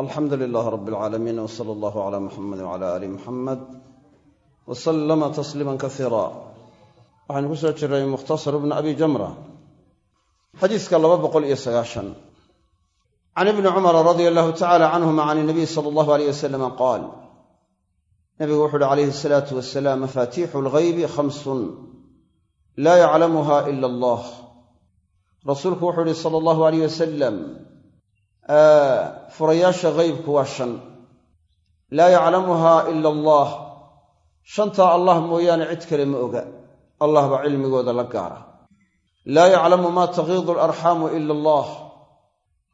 alxamdu lilaah rab alcaalamiin w sala allahu cala muxamedi wcala aali muxamed wa sallama tasliima kasiira waxaynu ku soo jiray mukhtasar bni abi jamra xadiiska laba boqol iyo sagaashan. Can ibni cumara radia allahu tacala canhuma can inabiy sala allahu aleyh wasalama qaal nabigu wuxu uhi calayhi asalaatu wasalaam mafaatiixu alghaybi khamsun laa yaclamuha ila allah. Rasuulku wuxuu ihi sala allahu aleyh wasalam furayaasha haybku waa shan. Laa yaclamuhaa ila allah. Shantaa allah mooyaane cid kale ma oga. Allah baa cilmigooda la gaara. Laa yaclamu maa tagiidu alarxaamu ila allah.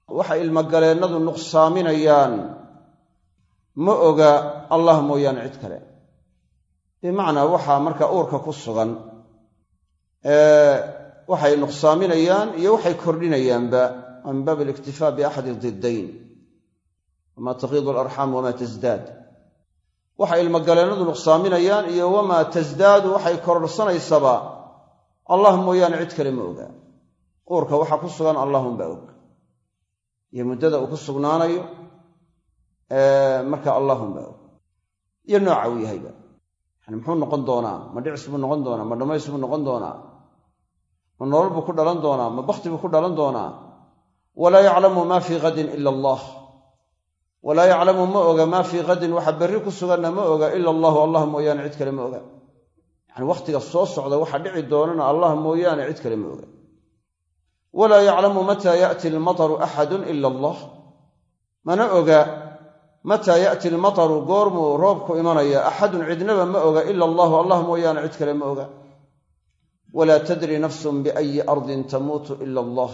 Waxa ilmogaleennadu nuqsaaminayaan ma oga allah mooyaane cid kale. Bimacnaa waxaa marka uurka ku sugan waxay nuqsaaminayaan iyo waxay kordhinayaanba min baab aliktifaa biaxadi diddayn wamaa taqiidu alarxaam wamaa tasdaad waxay ilmogaleennadu nuqsaaminayaan iyo wamaa tasdaadu waxay kororhsanaysaba allah mooyaane cid kale ma ogaa uurka waxaa ku sugan allahunbaa og iyo muddada uu ku sugnaanayo marka allahunbaa og iyo nooca uu yahayba yani muxuu noqon doonaa ma dhicis buu noqon doonaa ma dhammays buu noqon doonaa ma nolol buu ku dhalan doonaa ma bakhti buu ku dhalan doonaa walaa yaclamu maa fii kadin ila allah. Walaa yaclamu ma oga maa fii kadin waxa berri ku suganna ma oga ila allahu. Allah mooyaane cid kale ma oga. Yacani wakhtiga soo socda waxa dhici doonana allah mooyaane cid kale ma oga. Walaa yaclamu mataa yaati almataru axadun ila allah. Mana oga mataa yaati almataru goormuu roobku imanaya axadun cidnaba ma oga ila allahu allah mooyaane cid kale ma oga. Walaa tadri nafsun biayi ardin tamuutu ila allah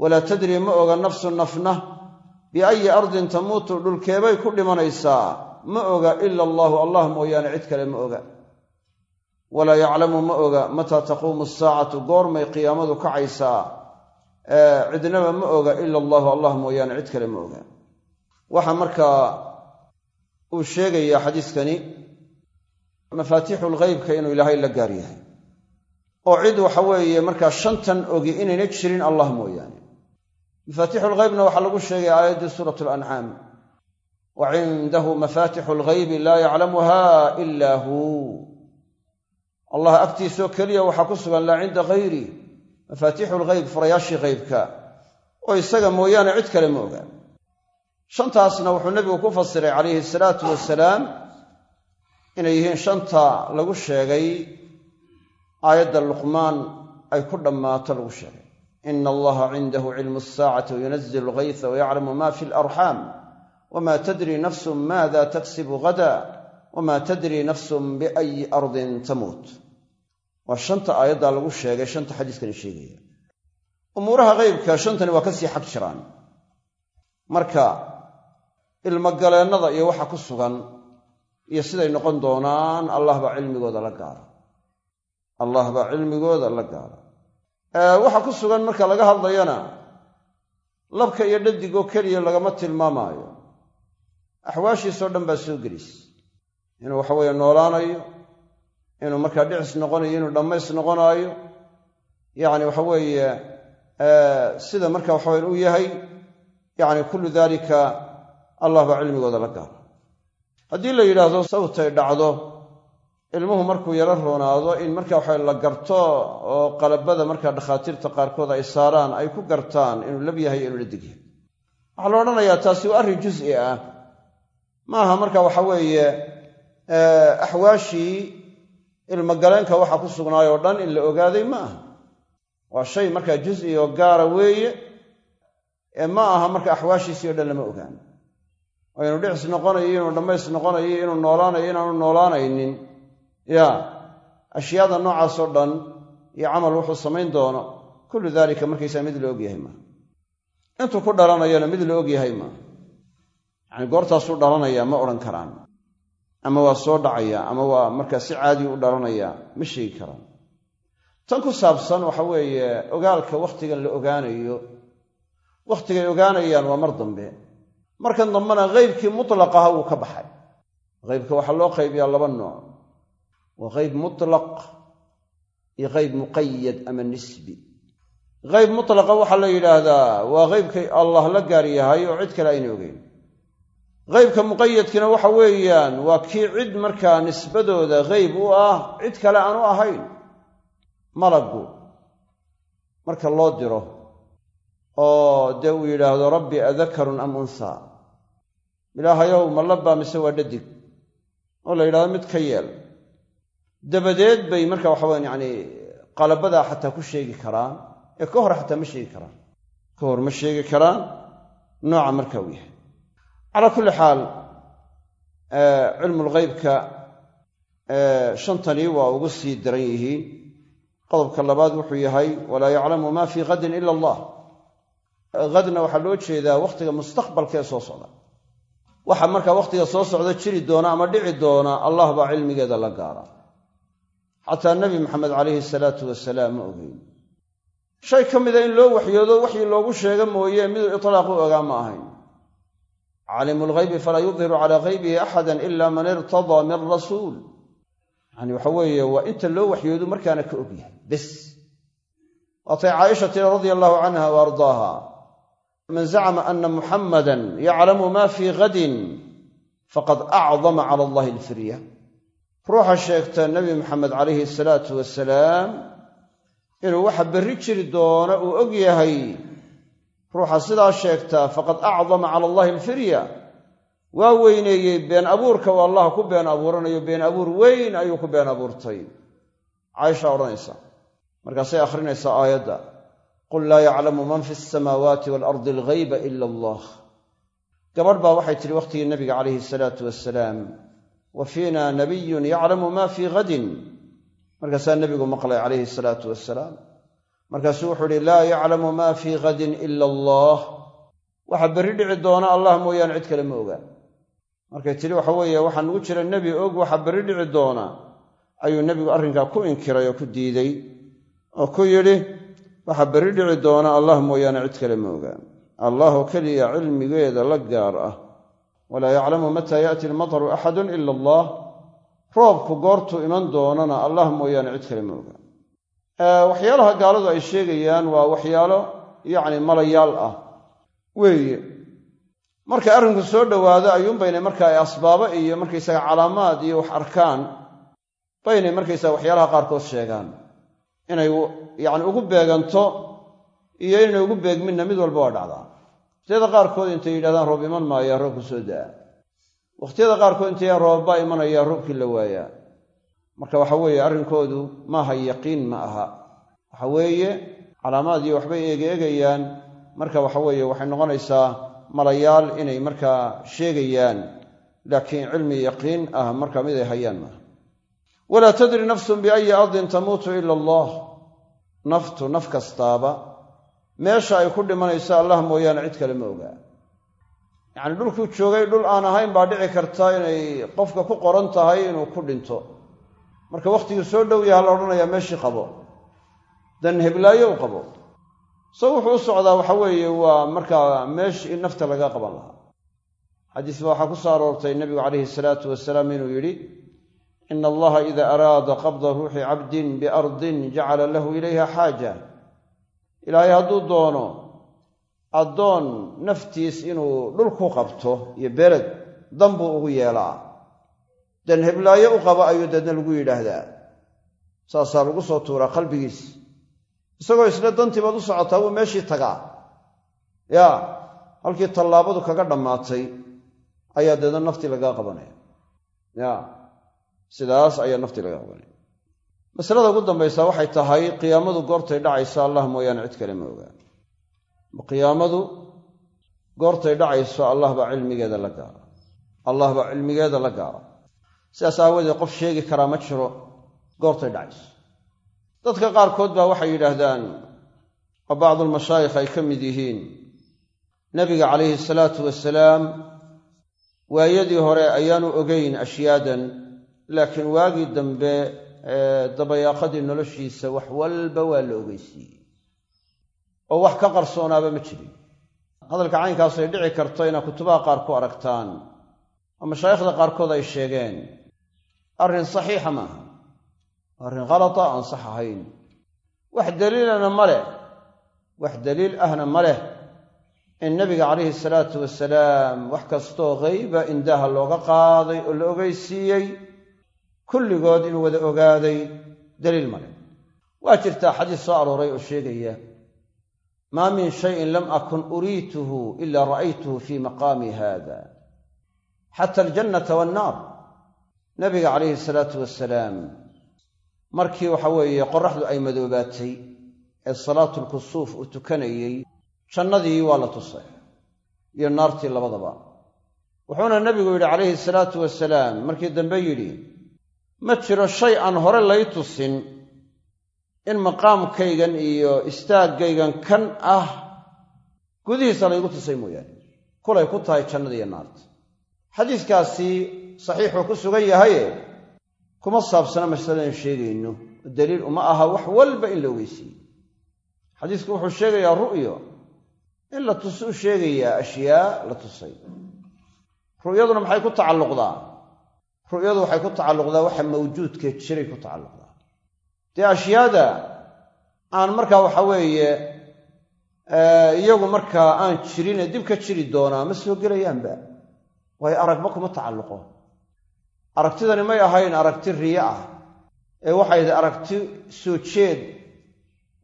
walaa tadri ma oga nafsu nafna biayi ardin tamuutu dhulkeebay ku dhimanaysaa. Ma oga ila allaahu allah mooyaane cid kale ma oga. Walaa yaclamu ma oga mataa taquumu asaacatu goormay qiyaamadu kacaysaa. Cidnaba ma oga ila allaahu allah mooyaane cid kale ma oga. Waxaa markaa uu sheegayaa xadiiskani mafaatiixu lghaybka inuu ilaahay la gaar yahay. Oo cid waxa weeye markaa shantan ogi inayna jirin allah mooyaane mafaatixu lghaybna waxaa lagu sheegay aayaddii suurat lancaam wa cindahu mafaatixu lghaybi laa yaclamuha ila huu allah agtiisoo keliya waxaa ku sugan laa cinda hayri mafaatixu lghayb furayaashii ghaybka. Oo isaga mooyaane cid kale ma oga shantaasna wuxuu nebigu ku fasiray calayhi salaatu wasalaam inay yihiin shanta lagu sheegay aayadda luqmaan ay ku dhammaato lagu sheegay ina allaha cindahu cilmu asaacati wayunazil alghaysa wayaclamu ma fi alarxaam wma tadri nafsun maada taksibu gada wma tadri nafsun biayi ardin tamuut waa shanta aayaddaa lagu sheegay shanta xadiiskani sheegaya umuuraha ghaybka shantani waa ka sii xag jiraan marka ilmogaleennada iyo waxa ku sugan iyo siday noqon doonaan allah baa cilmigooda cilmigooda la gaara waxa ku sugan marka laga hadlayana labka iyo dhadigoo keliya lagama tilmaamaayo. Axwaashiisoo dhan baa soo gelis. Inuu waxaweeye noolaanayo inuu markaa dhicis noqonayo inuu dhammays noqonaayo. Yacni waxa weeye sida marka waxaweyn uu yahay yacni kullu daalika allah baa cilmigooda la gaara haddii la yidhaahdo sawtay dhacdo ilmuhu markuu yaro roonaado in marka waxa la garto oo qalabada markaa dhakhaatiirta qaarkood ay saaraan ay ku gartaan inuu lab yahay inuu la degyahay waxaa la odhanayaa taasi waa arrin jus'i ah. Maaha marka waxa weeye axwaashii ilmogaleenka waxa ku sugnaay oo dhan in la ogaaday ma aha waa shay markaa jus'i oo gaara weeye ee ma aha marka axwaashiisii o dhan lama ogaan. Oo inuu dhicis noqonayo inuu dhammays noqonayo inuu noolaanayo inaanu noolaanaynin ya ashyaada noocaasoo dhan iyo camal wuxuu samayn doono kullu daalika markaysaa mid la ogyahay maaha intuu ku dhalanayona mid la ogyahay maaha yacani goortaasuu dhalanayaa ma odhan karaan. Ama waa soo dhacayaa ama waa markaa si caadiyu u dhalanayaa ma sheegi karaan. Tan ku saabsan waxa weeye ogaalka wakhtigan la ogaanayo wakhtigay ogaanayaan waa mar dambe. Markan dambena haybkii mutlaqaha wuu ka baxay. Haybka waxaa loo qaybiyaa laba nooc waa qayb mutlaq iyo qayb muqayad ama nisbi. Hayb mutlaqa waxaa la yidhaahdaa waa haybka allah la gaar yahay oo cid kale ayna ogeyn. Haybka muqayadkina waxa weeyaan waa kii cid markaa nisbadooda hayb u ah cid kale aanu ahayn. Malaggu marka loo diro oo dee uu yidhaahdo rabbi adakarun am unhaa ilaahayow ma labbaa mise waa dhadig. Oo la yidhahdo mid ka yeel dabadeed bay marka waxa weyaan yacni qalabadaa xataa ku sheegi karaan ee ka hor xataa ma sheegi karaan. Ka hor ma sheegi karaan nooca marka uu yahay. Calaa kulli xaal cilmulghaybka shantanii waa ugu sii daran yihiin. Qodobka labaad wuxuu yahay walaa yaclamu ma fii hadin ila allah. Hadna waxaa loo jeedaa wakhtiga mustaqbalka ee soo socda. Waxa markaa wakhtiga soo socda jiri doona ama dhici doona allah baa cilmigeeda la gaara xataa nebi maxamed calayhi salaatu wasalaam ma ogeyn. Shay ka mida in loo waxyoodo waxii loogu sheega mooye miduu itlaaq u ogaa ma ahayn. Caalimu lghaybi falaa yudhiru calaa haybihi axada ila man irtadaa min rasuul. Yani waxa weeye waa inta loo waxyoodu markaana ka ogyahay bes. Waatay caaisha tiri radia allahu canha wa ardaaha man zacma ana muxammadan yaclamu ma fii hadin faqad acdama cala allahi alfirya ruuxa sheegta nebi maxamed calayhi salaatu wasalaam inuu waxa berri jiri doona uu og yahay ruuxa sidaa sheegtaa faqad acdama cala allahi alfirya. Waa weyneeyey been abuurka uu allah ku been abuuranayo been abuur weyn ayuu ku been abuurtay. Caaisha odhanaysa markaasay akhrinaysaa aayadda qul laa yaclamu man fi alsamaawaati waalardi alghayba ila allah gabadh baa waxay tidhi wakhtigii nabiga calayhi salaatu wasalaam wa fiina nabiyun yaclamu ma fii hadin markaasaa nebigu maqlay calayhi salaatu wasalaam markaasuu wuxuu ihi laa yaclamu ma fii hadin ila allah. Waxa berri dhici doona allah mooyaane cid kale ma ogaan markay tidhi waxa weeye waxaa nugu jira nebi og waxa berri dhici doona. Ayuu nebigu arrinkaa ku inkiray oo ku diiday oo ku yidhi waxa berri dhici doona allah mooyaane cid kale ma ogaan allahoo keliya cilmigeeda la gaar ah walaa yaclamu mataa yaati almataru axadun ila allah. Roobku goortuu iman doonana allah mooyaane cid kale ma ogaan waxyaalaha gaaladu ay sheegayaan waa waxyaalo yacni malayaal ah. Weeye markay arrinku soo dhowaado ayuunbaynay markaa asbaabo iyo markaysaga calaamaad iyo wax arkaan baynay markaysaga waxyaalaha qaarkood sheegaan. Inay yacni ugu beeganto iyo inay ugu beegminna mid walba waa dhacdaa wakhtiyada qaarkood intay yidhahdaan roob iman maayaa roobku soo da'a. Wakhtiyada qaarkood intay roobbaa imanayaa roobkii la waayaa. Marka waxa weeye arrinkoodu maaha yaqiin ma aha. Waxa weeye calaamaad iyo waxbay eegeegayaan marka waxa weeye waxay noqonaysaa malayaal inay markaa sheegayaan laakiin cilmi yaqiin ah marka mid ay hayaan maaha walaa tadri nafsun biayi ardin tamuutu ila allah. Naftu naf kastaaba meesha ay ku dhimanayso allah mooyaane cid kale ma ogaa yacni dhulkuu joogay dhul aan ahayn baa dhici karta inay qofka ku qoran tahay inuu ku dhinto. Marka wakhtigii soo dhow yaha la odhanayaa meeshii qabo. Dan heblaayo u qabo. So wuxuu u socdaa waxa weeye waa markaa meeshii in nafta laga qaban lahaa. Xadiis ba waxaa ku soo aroortay nebigu calayhi salaatu wasalaam inuu yidhi ina allaha ida araada qabda ruuxi cabdin biardin jacala lahu ilayha xaaja ilaahay hadduu doono addoon naftiis inuu dhul ku qabto iyo beled dan buu ugu yeelaa. Dan heblaayo u qabo ayuu deedna lagu yidhaahdaa. Saasaa lagu soo tuuraa qalbigiis. Isagoo isle dantii baad u socotaa wuu meeshii tagaa. Yaa halkii tallaabadu kaga dhammaatay ayaa deedna naftii lagaa qabanaya. Ya sidaas ayaa naftii lagaa qabanaya masalada ugu dambaysa waxay tahay qiyaamadu goortay dhacayso allah mooyaane cid kale ma ogaan. Qiyaamadu goortay dhacayso allah baa cilmigeeda la gaara allah baa cilmigeeda la gaara sidaas aawadeed qof sheegi karaa ma jiro goortay dhacayso. Dadka qaarkood baa waxay yidhaahdaan oo bacdulmashaayikh ay ka mid yihiin. Nebiga calayhi salaatu wasalaam waayadii hore ayaanu ogeyn ashyaadan laakiin waagii dambe dabayaaqadii noloshiisa wax walba waa la ogeysiiyey. oo wax ka qarsoonaaba ma jirin. hadalka caynkaasay dhici karto inaad kutubaha qaar ku aragtaan oo mashaayikhda qaarkood ay sheegeen arrin saxiixa maaha arrin khalata aan sax ahayn. Wax daliilana ma leh. Wax daliil ahna ma leh in nabiga calayhi salaatu wasalaam wax kastoo hayba indaaha looga qaaday oo la ogeysiiyey kulligood inuu wada ogaaday daliil ma leh. Waa jirtaa xadiis soo arooray oo sheegaya maa min shayin lam akun uriituhu ila ra'aytuhu fii maqaami hada xata aljannata wannaar nabiga calayhi salaatu wasalaam markii waxa weeye qoraxdu ay madoobaatay ee salaatulkusuuf uu tukanayey jannadii waa la tusay iyo naartii labadaba. Wuxuuna nebigu yidhi calayhi salaatu wasalaam markii dambe yidhi ma jiro shay aan hore lay tusin in maqaamkaygan iyo istaaggaygan kan ah gudihiisa laygu tusay mooyaane. Kulay ku tahay jannada iyo naarta. Xadiiskaasi saxiixuu ku sugan yahaye kuma saabsana masaladan sheegayno. Daliil uma aha wax walba in la ogeysiiye xadiisku wuxuu sheegayaa ru'yo. In la tus u sheegayaa ashyaa la tusay. Ru'yaduna maxay ku tacalluqdaa ru'yadu waxay ku tacalluqdaa waxa mawjuudka jiray ku tacalluqdaa. Dee ashyaada aan markaa waxa weeye iyagu markaa aan jirin ee dib ka jiri doonaa ma soo gelayaanba waayo aragba kuma tacalluqo. Aragtidani may ahayn aragti riyo ah ee waxay ahayd aragti soo jeed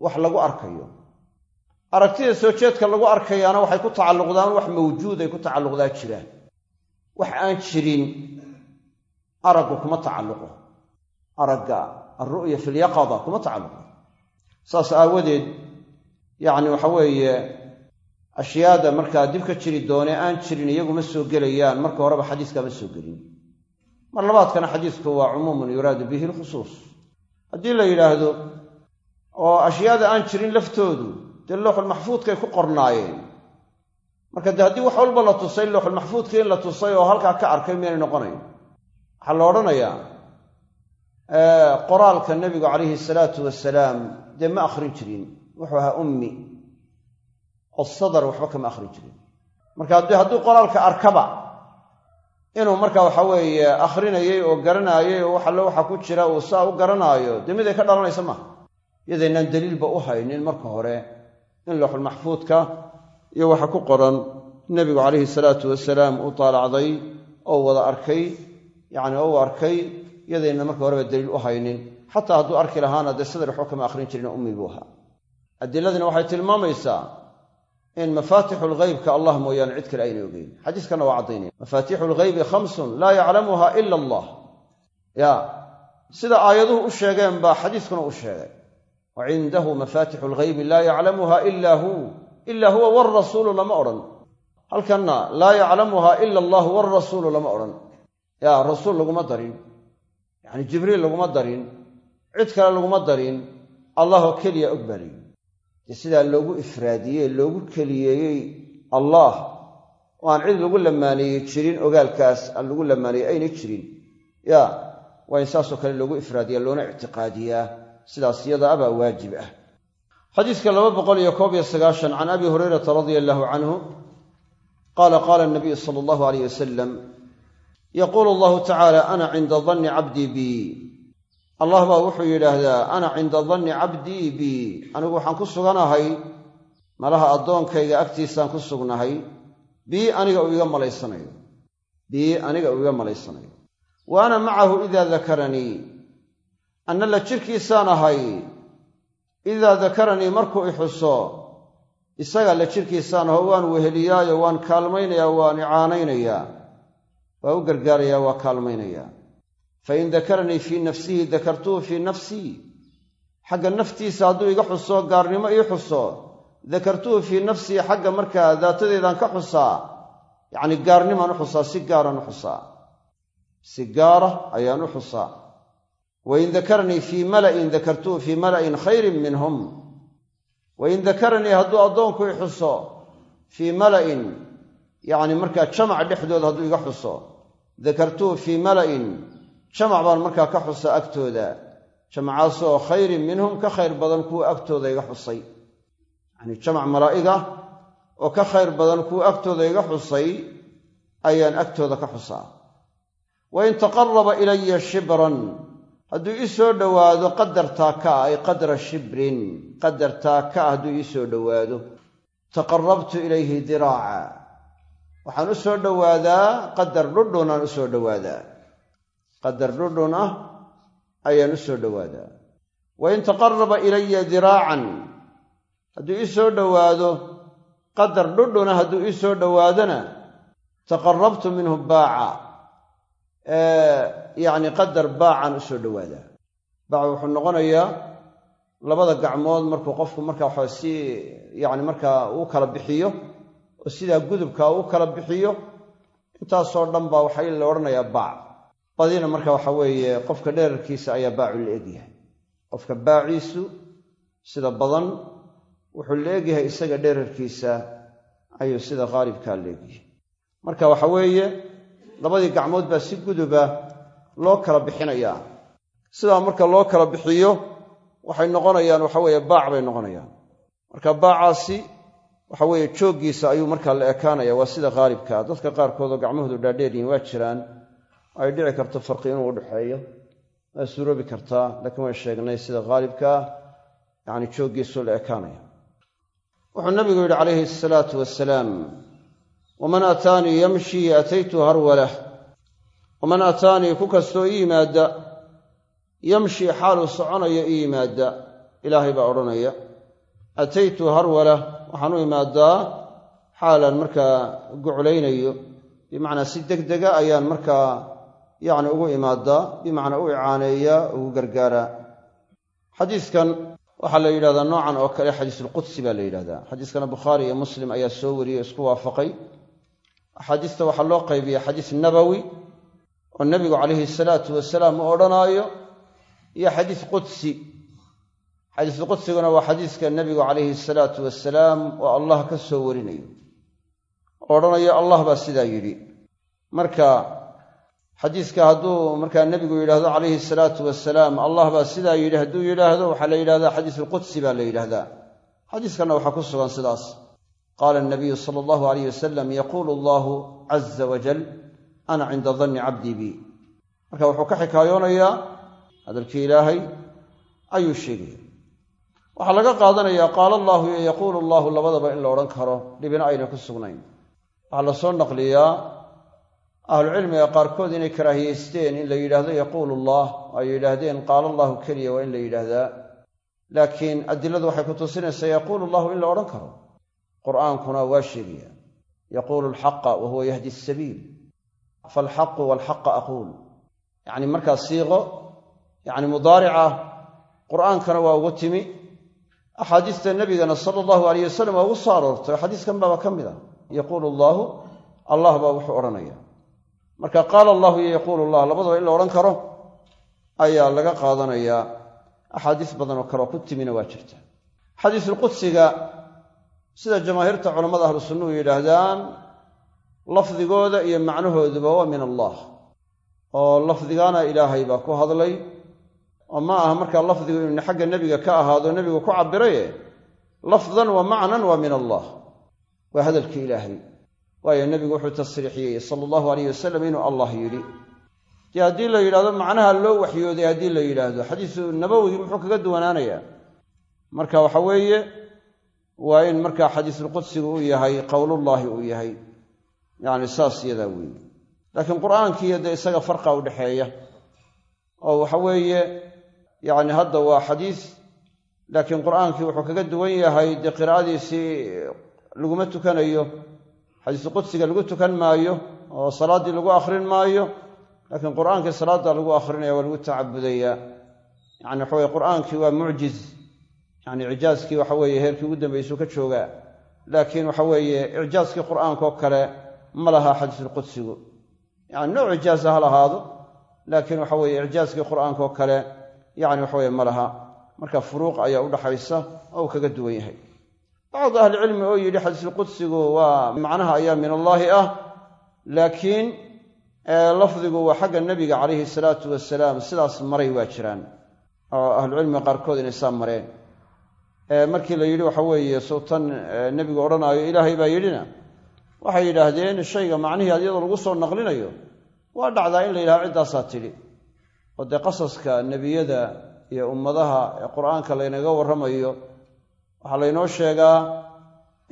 wax lagu arkayo. Aragtida soo jeedka lagu arkayaana waxay ku tacalluqdaan wax mawjuud ay ku tacalluqdaa jiraan. Wax aan jirin araggu kuma tacalluqo. Aragga alru'ya fi lyaqada kuma tacalluqo. Saas aawadeed yacni waxa weeye ashyaada markaa dib ka jiri doonee aan jirin iyaguma soo gelayaan marka horeba xadiiskama soo gelin. Mar labaadkana xadiisku waa cumuumun yuraadu bihi lkhusuus haddii la yidhaahdo oo ashyaada aan jirin laftoodu dee looxulmaxfuudkay ku qornaayeen. Marka dee haddii wax walba la tusay looxulmaxfuudka in la tusay oo halkaa ka arkay miyaynay noqonayn waxaa la odhanayaa qoraalka nebigu calayhi salaatu wasalaam dee ma akhrin jirin. Wuxuu ahaa ummi. Oo sadar waxba kama akhrin jirin. Marka hadduu qoraalka arkaba inuu marka waxa weeye akhrinayay oo garanaayay oo wax alle waxa ku jira uu saa u garanaayo dee mid ay ka dhalanaysa maaha iyadaynaan daliilba u haynin marka hore in looxulmaxfuudka iyo waxa ku qoran nebigu calayhi salaatu wasalaam uu taalacday oo wada arkay yacni oo u arkay iyadayna marka horeba daliil u haynin. Xataa hadduu arki lahaana dee sadar waxba kama akhrin jirin ummi ahaa. Adiladina waxay tilmaamaysaa in mafaatixu lghaybka allah mooyaane cid kale aynay ogeyn. Xadiiskanna waa caddaynaya. Mafaatixu lghaybi khamsun laa yaclamuha ila allah. Ya sida aayaduhu u sheegeen baa xadiiskuna u sheegay. Wa cindahu mafaatixu lghaybi laa yaclamuha ila hu ila huwa warasuulu lama odhan. Halkanna laa yaclamuha ila allah warasuulu lama odhan ya rasuul laguma darin. Yacni jibriil laguma darin. Cid kale laguma darin. Allahoo keliya og baa layihi dee sidaa loogu ifraadiyey loogu keliyeeyey allah. Oo aan cid lagu lamaaneeyey jirin ogaalkaas aan lagu lamaaneeyey aynay jirin. Ya waa in saasoo kale loogu ifraadiyaa loona ictiqaadiyaa. Sidaas yada abaa waajib ah. Xadiiska laba boqol iyo koob iyo sagaashan can abi hurayrata radia allaahu canhu qaala qaala nabiyu sala allahu alayh wasalam yaquulu allahu tacaala ana cinda danni cabdii bi allah baa wuxuu yidhaahdaa ana cinda danni cabdii bii anigu waxaan ku suganahay malaha addoonkayga agtiisaan ku sugnahay bii aniga uu iga malaysanayo bii aniga uu iga malaysanayo wa ana macahu idaa dakaranii anna la jirkiisaan ahay idaa dakaranii markuu i xuso isaga la jirkiisaan aho waan weheliyaayo waan kaalmaynayaa waan icaanaynayaa waa u gargaarayaa waa kaalmaynayaa fain dakaranii fii nafsihi dakartuhu fii nafsii xagga naftiisa hadduu iga xuso gaarnimo ii xuso. Dakartuhu fii nafsii xagga markaa daatadeedaan ka xusaa yacni gaarnimaan u xusaa si gaaraan u xusaa si gaara ayaan u xusaa wain dakaranii fii mala'in dakartuhu fii mala'in khayrin minhum. Wain dakaranii hadduu addoonku i xuso fii mala'in yacni markaa jamac dhexdooda hadduu iga xuso dakartuhu fii mala'in jamac baan markaa ka xusa agtooda. Jamacaasoo khayrin minhum ka khayr badan kuwa agtooda iga xusay. Yacnii jamac malaa'iga oo ka khayr badan kuwa agtooda iga xusay ayaan agtooda ka xusaa. Wa in taqaraba ilaya shibran hadduu ii soo dhowaado qadar taaka ah ay qadra shibrin qadar taaka ah hadduu ii dhowaado. Taqarabtu ilayhi diraaca waxaan u soo dhowaadaa qadar dhudhunaan u soo dhowaadaa. qadar dhudhun ah ayaan u soo dhowaadaa. wa in taqaraba ilaya diraacan hadduu ii soo dhowaado qadar dhudhuna hadduu ii soo dhowaadona taqarabtu minhu baaca yacni qadar baacaan u soo dhowaadaa. baac wuxuu noqonayaa labada gacmood markuu qofku markaa waxa si yacni markaa uu kala bixiyo oo sidaa gudubka uu kala bixiyo intaasoo dhan baa waxaa la odhanayaa baac. Badina marka waxa weeye qofka dherarkiisa ayaa baacu la egyahay qofka baaciisu sida badan wuxuu la egyahay isaga dherarkiisa ayuu sida qaalibkaa la egyahay marka waxa weeye labadii gacmood baa si guduba loo kala bixinayaa. Sidaa marka loo kala bixiyo waxay noqonayaan waxa weeye baac bay noqonayaan. Marka baacaasi waxa weeye jooggiisa ayuu markaa la ekaanaya waa sida qaalibkaa dadka qaarkoodoo gacmahoodu dhaadheeryihin waa jiraan ay dhici karto farqi inuu udhexeeyo waa suuroobi kartaa laakiin way sheegnay sida qaalibkaa yacni jooggiisuu la ekaanaya. Wuxuu nabigu yidhi calayhi asalaatu wasalaam waman aataanii yamshii ataytu harwalah waman aataanii ku kastoo ii yimaadda yamshii xaaluu soconayo ii yimaadda ilaahay baa odhanaya ataytu harwalah waxaan u imaadaa xaalaan markaa guclaynayo. Bimacnaa si degdega ayaan markaa yacni ugu imaadaa bimacnaa u icaaneeyaa ugu gargaaraa. Xadiiskan waxaa la yidhahdaa noocan oo kale xadiisulqudsi baa la yidhahdaa. Xadiiskana bukhaari iyo muslim ayaa soo wariyey isku waafaqay. Axaadiista waxaa loo qaybiya xadiis nabowi oo nebigu calayhi salaatu wasalaam u odhanaayo iyo xadiis qudsi xadiisu qudsiguna waa xadiiska nebigu calayhi salaatu wasalaam oo allah ka soo warinayo. Oo odhanayo allah baa sidaa yidhi. Marka xadiiska hadduu markaa nebigu yidhaahdo calayhi salaatu wasalaam allah baa sidaa yidhi hadduu yidhaahdo waxaa la yidhahdaa xadiisulqudsi baa la yidhaahdaa. Xadiiskanna waxaa ku sugan sidaas. Qaala nabiyu sala allahu alayh wasalam yaquulu allahu caza wajal ana cinda danni cabdii bi. Marka wuxuu ka xikaayoonayaa hadalkii ilaahay ayuu sheegaya waxaa laga qaadanayaa qaala allaahu iyo yaquulu allahu labadaba in la odhan karo dhibina ayna ku sugnayn. Waxaa la soo naqliyaa ahlucilmiga qaarkood inay karaahiyeysteen in la yidhaahdo yaquulu allah ay yidhaahdeen qaala allahu keliya waa in la yidhaahdaa. Laakiin adiladu waxay ku tusinaysaa yaquulu allahu in la odhan karo. Qur'aankuna waa sheegaya yaquulu alxaqa wa huwa yahdi asabiil faalxaqu waalxaqa aquul. Yacni markaa siiqo yacni mudaarica qur'aankana waa ugu timi axaadiista nebigana sala allahu alayh wasalam waa ugu soo aroortay xadiiskan baaba ka mid a yaquulu allaahu allah baa wuxuu odhanaya marka qaala allahu iyo yaquulu allah labadaba in la odhan karo ayaa laga qaadanayaa axaadiis badan oo kaleoo ku timina waa jirta xadiisulqudsiga sida jamaahiirta culammada ahlu sunnuhu yidhaahdaan lafdigooda iyo macnahooduba waa min allah oo lafdigana ilaahay baa ku hadlay oo ma aha markaa lafdigu inuu xagga nebiga ka ahaado nebigu ku cabiraye lafdan wa macnan waa min allah. Waa hadalkii ilaahay. Waayo nebigu wuxuu tasriixiyey sala allahu alayh wasalam inuu allah yidhi. Dee haddii la yidhahdo macnaha loo waxyooday haddii la yidhaahdo xadiisu nabowigi muxuu kaga duwanaanayaa. Marka waxa weeye waa in markaa xadiisulqudsigu uu yahay qowlullaahi uu yahay. Yacni saas yadaa weeye. Laakiin qur'aankiiyo dee isaga farqa udhexeeya oo waxa weeye yacni hadda waa xadiis laakiin qur'aankii wuxuu kaga duwan yahay dee qiraa'adiisii laguma tukanayo xadiisu qudsiga lagu tukan maayo oo salaaddii lagu akhrin maayo laakiin qur'aankii salaadda lagu akhrinaya waa lagu tacabudayaa yacni waxa weye qur'aankii waa mucjiz yacni icjaaskii waxa weeye heerkii ugu dambaysuu ka joogaa. Laakiin waxa weeye icjaaskii qur'aankaoo kale ma laha xadiisulqudsigu yacni nooc icjaasa ha lahaado laakiin waxa weeye icjaaskii qur'aankaoo kale yacni waxa weye ma laha marka furuuq ayaa udhaxaysa oo uu kaga duwan yahay. Bacdu ahlicilmi oo yidhi xadiisulqudsigu waa macnaha ayaa min allaahi ah laakiin lafdigu waa xagga nebiga calayhi salaatu wasalaam sidaas maray waa jiraan. Oo ahlucilmiga qaarkood inay saa mareen. Markii la yidhi waxa weeye sultan nebigu odhanaayo ilaahay baa yidhina. Waxay yidhaahdeen shayga macnihii iyadoo lagu soo naqlinayo waa dhacdaa in la yidhahdo ciddaasaa tidhi oo dee qasaska nebiyada iyo ummadaha ee qur'aanka laynaga warramayo waxaa laynoo sheegaa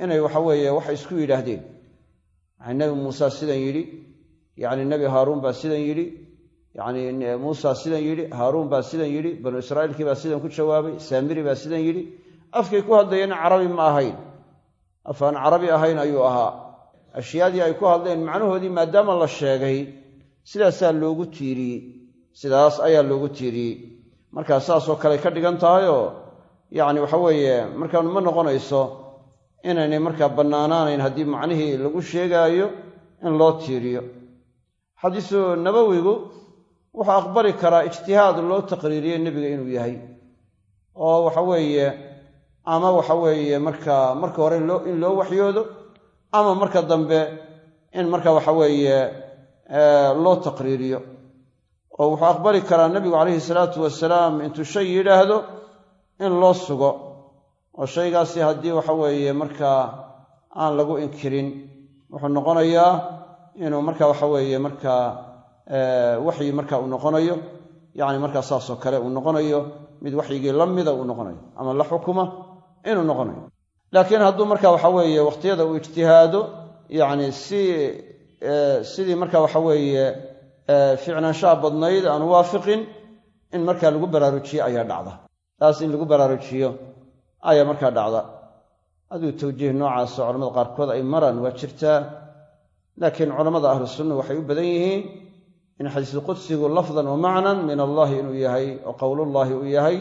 inay waxa weeye waxay isku yidhaahdeen. Waxay nebi muuse sidan yidhi yacni nebi haaruun baa sidan yidhi yacni muusa sidan yidhi haaruun baa sidan yidhi banu israa'iilkii baa sidan ku jawaabay saamiri baa sidan yidhi. Afkay ku hadlayeen carabi ma ahayn. Af aan carabi ahayn ayuu ahaa. Ashyaadii ay ku hadleen macnahoodii maadaama la sheegay sidaasaa loogu tiiriyey sidaas ayaa loogu tiiriyey markaa saasoo kale ka dhigan tahayoo yacni waxa weeye markaan ma noqonayso inaynay markaa bannaanaanayn haddii macnihii lagu sheegaayo in loo tiiriyo. Xadiisu nabowigu wuxuu aqbali karaa ijtihaad loo taqriiriye nebiga inuu yahay. Oo waxa weeye ama waxa weeye markaa marka hore in loo waxyoodo ama marka dambe in marka waxa weeye loo taqriiriyo oo wuxuu aqbali karaa nebigu calayhi salaatu wasalaam intuu shay yidhaahdo in loo sugo. Oo shaygaasi haddii waxa weeye markaa aan lagu inkirin wuxuu noqonayaa inuu marka waxa weeye markaa waxyi marka uu noqonayo yacni markaa saasoo kale uu noqonayo mid waxyigii la mida uu noqonayo ama la xukuma inuu noqonayo. Laakiin hadduu marka waxa weeye wakhtiyada uu ijtihaado yacni si sidii marka waxa weeye ficnaanshaha badnayd aan waafiqin in markaa lagu baraarujiyo ayaa dhacda. Taas in lagu baraarujiyo ayaa markaa dhacda. Aduu tawjiih noocaasoo culamada qaarkood ay maraan waa jirtaa laakiin culammada ahlu sunna waxay u badan yihiin in xadiisulqudsigu lafdan wa macnan min allahi inuu yahay oo qowlullaahi uu yahay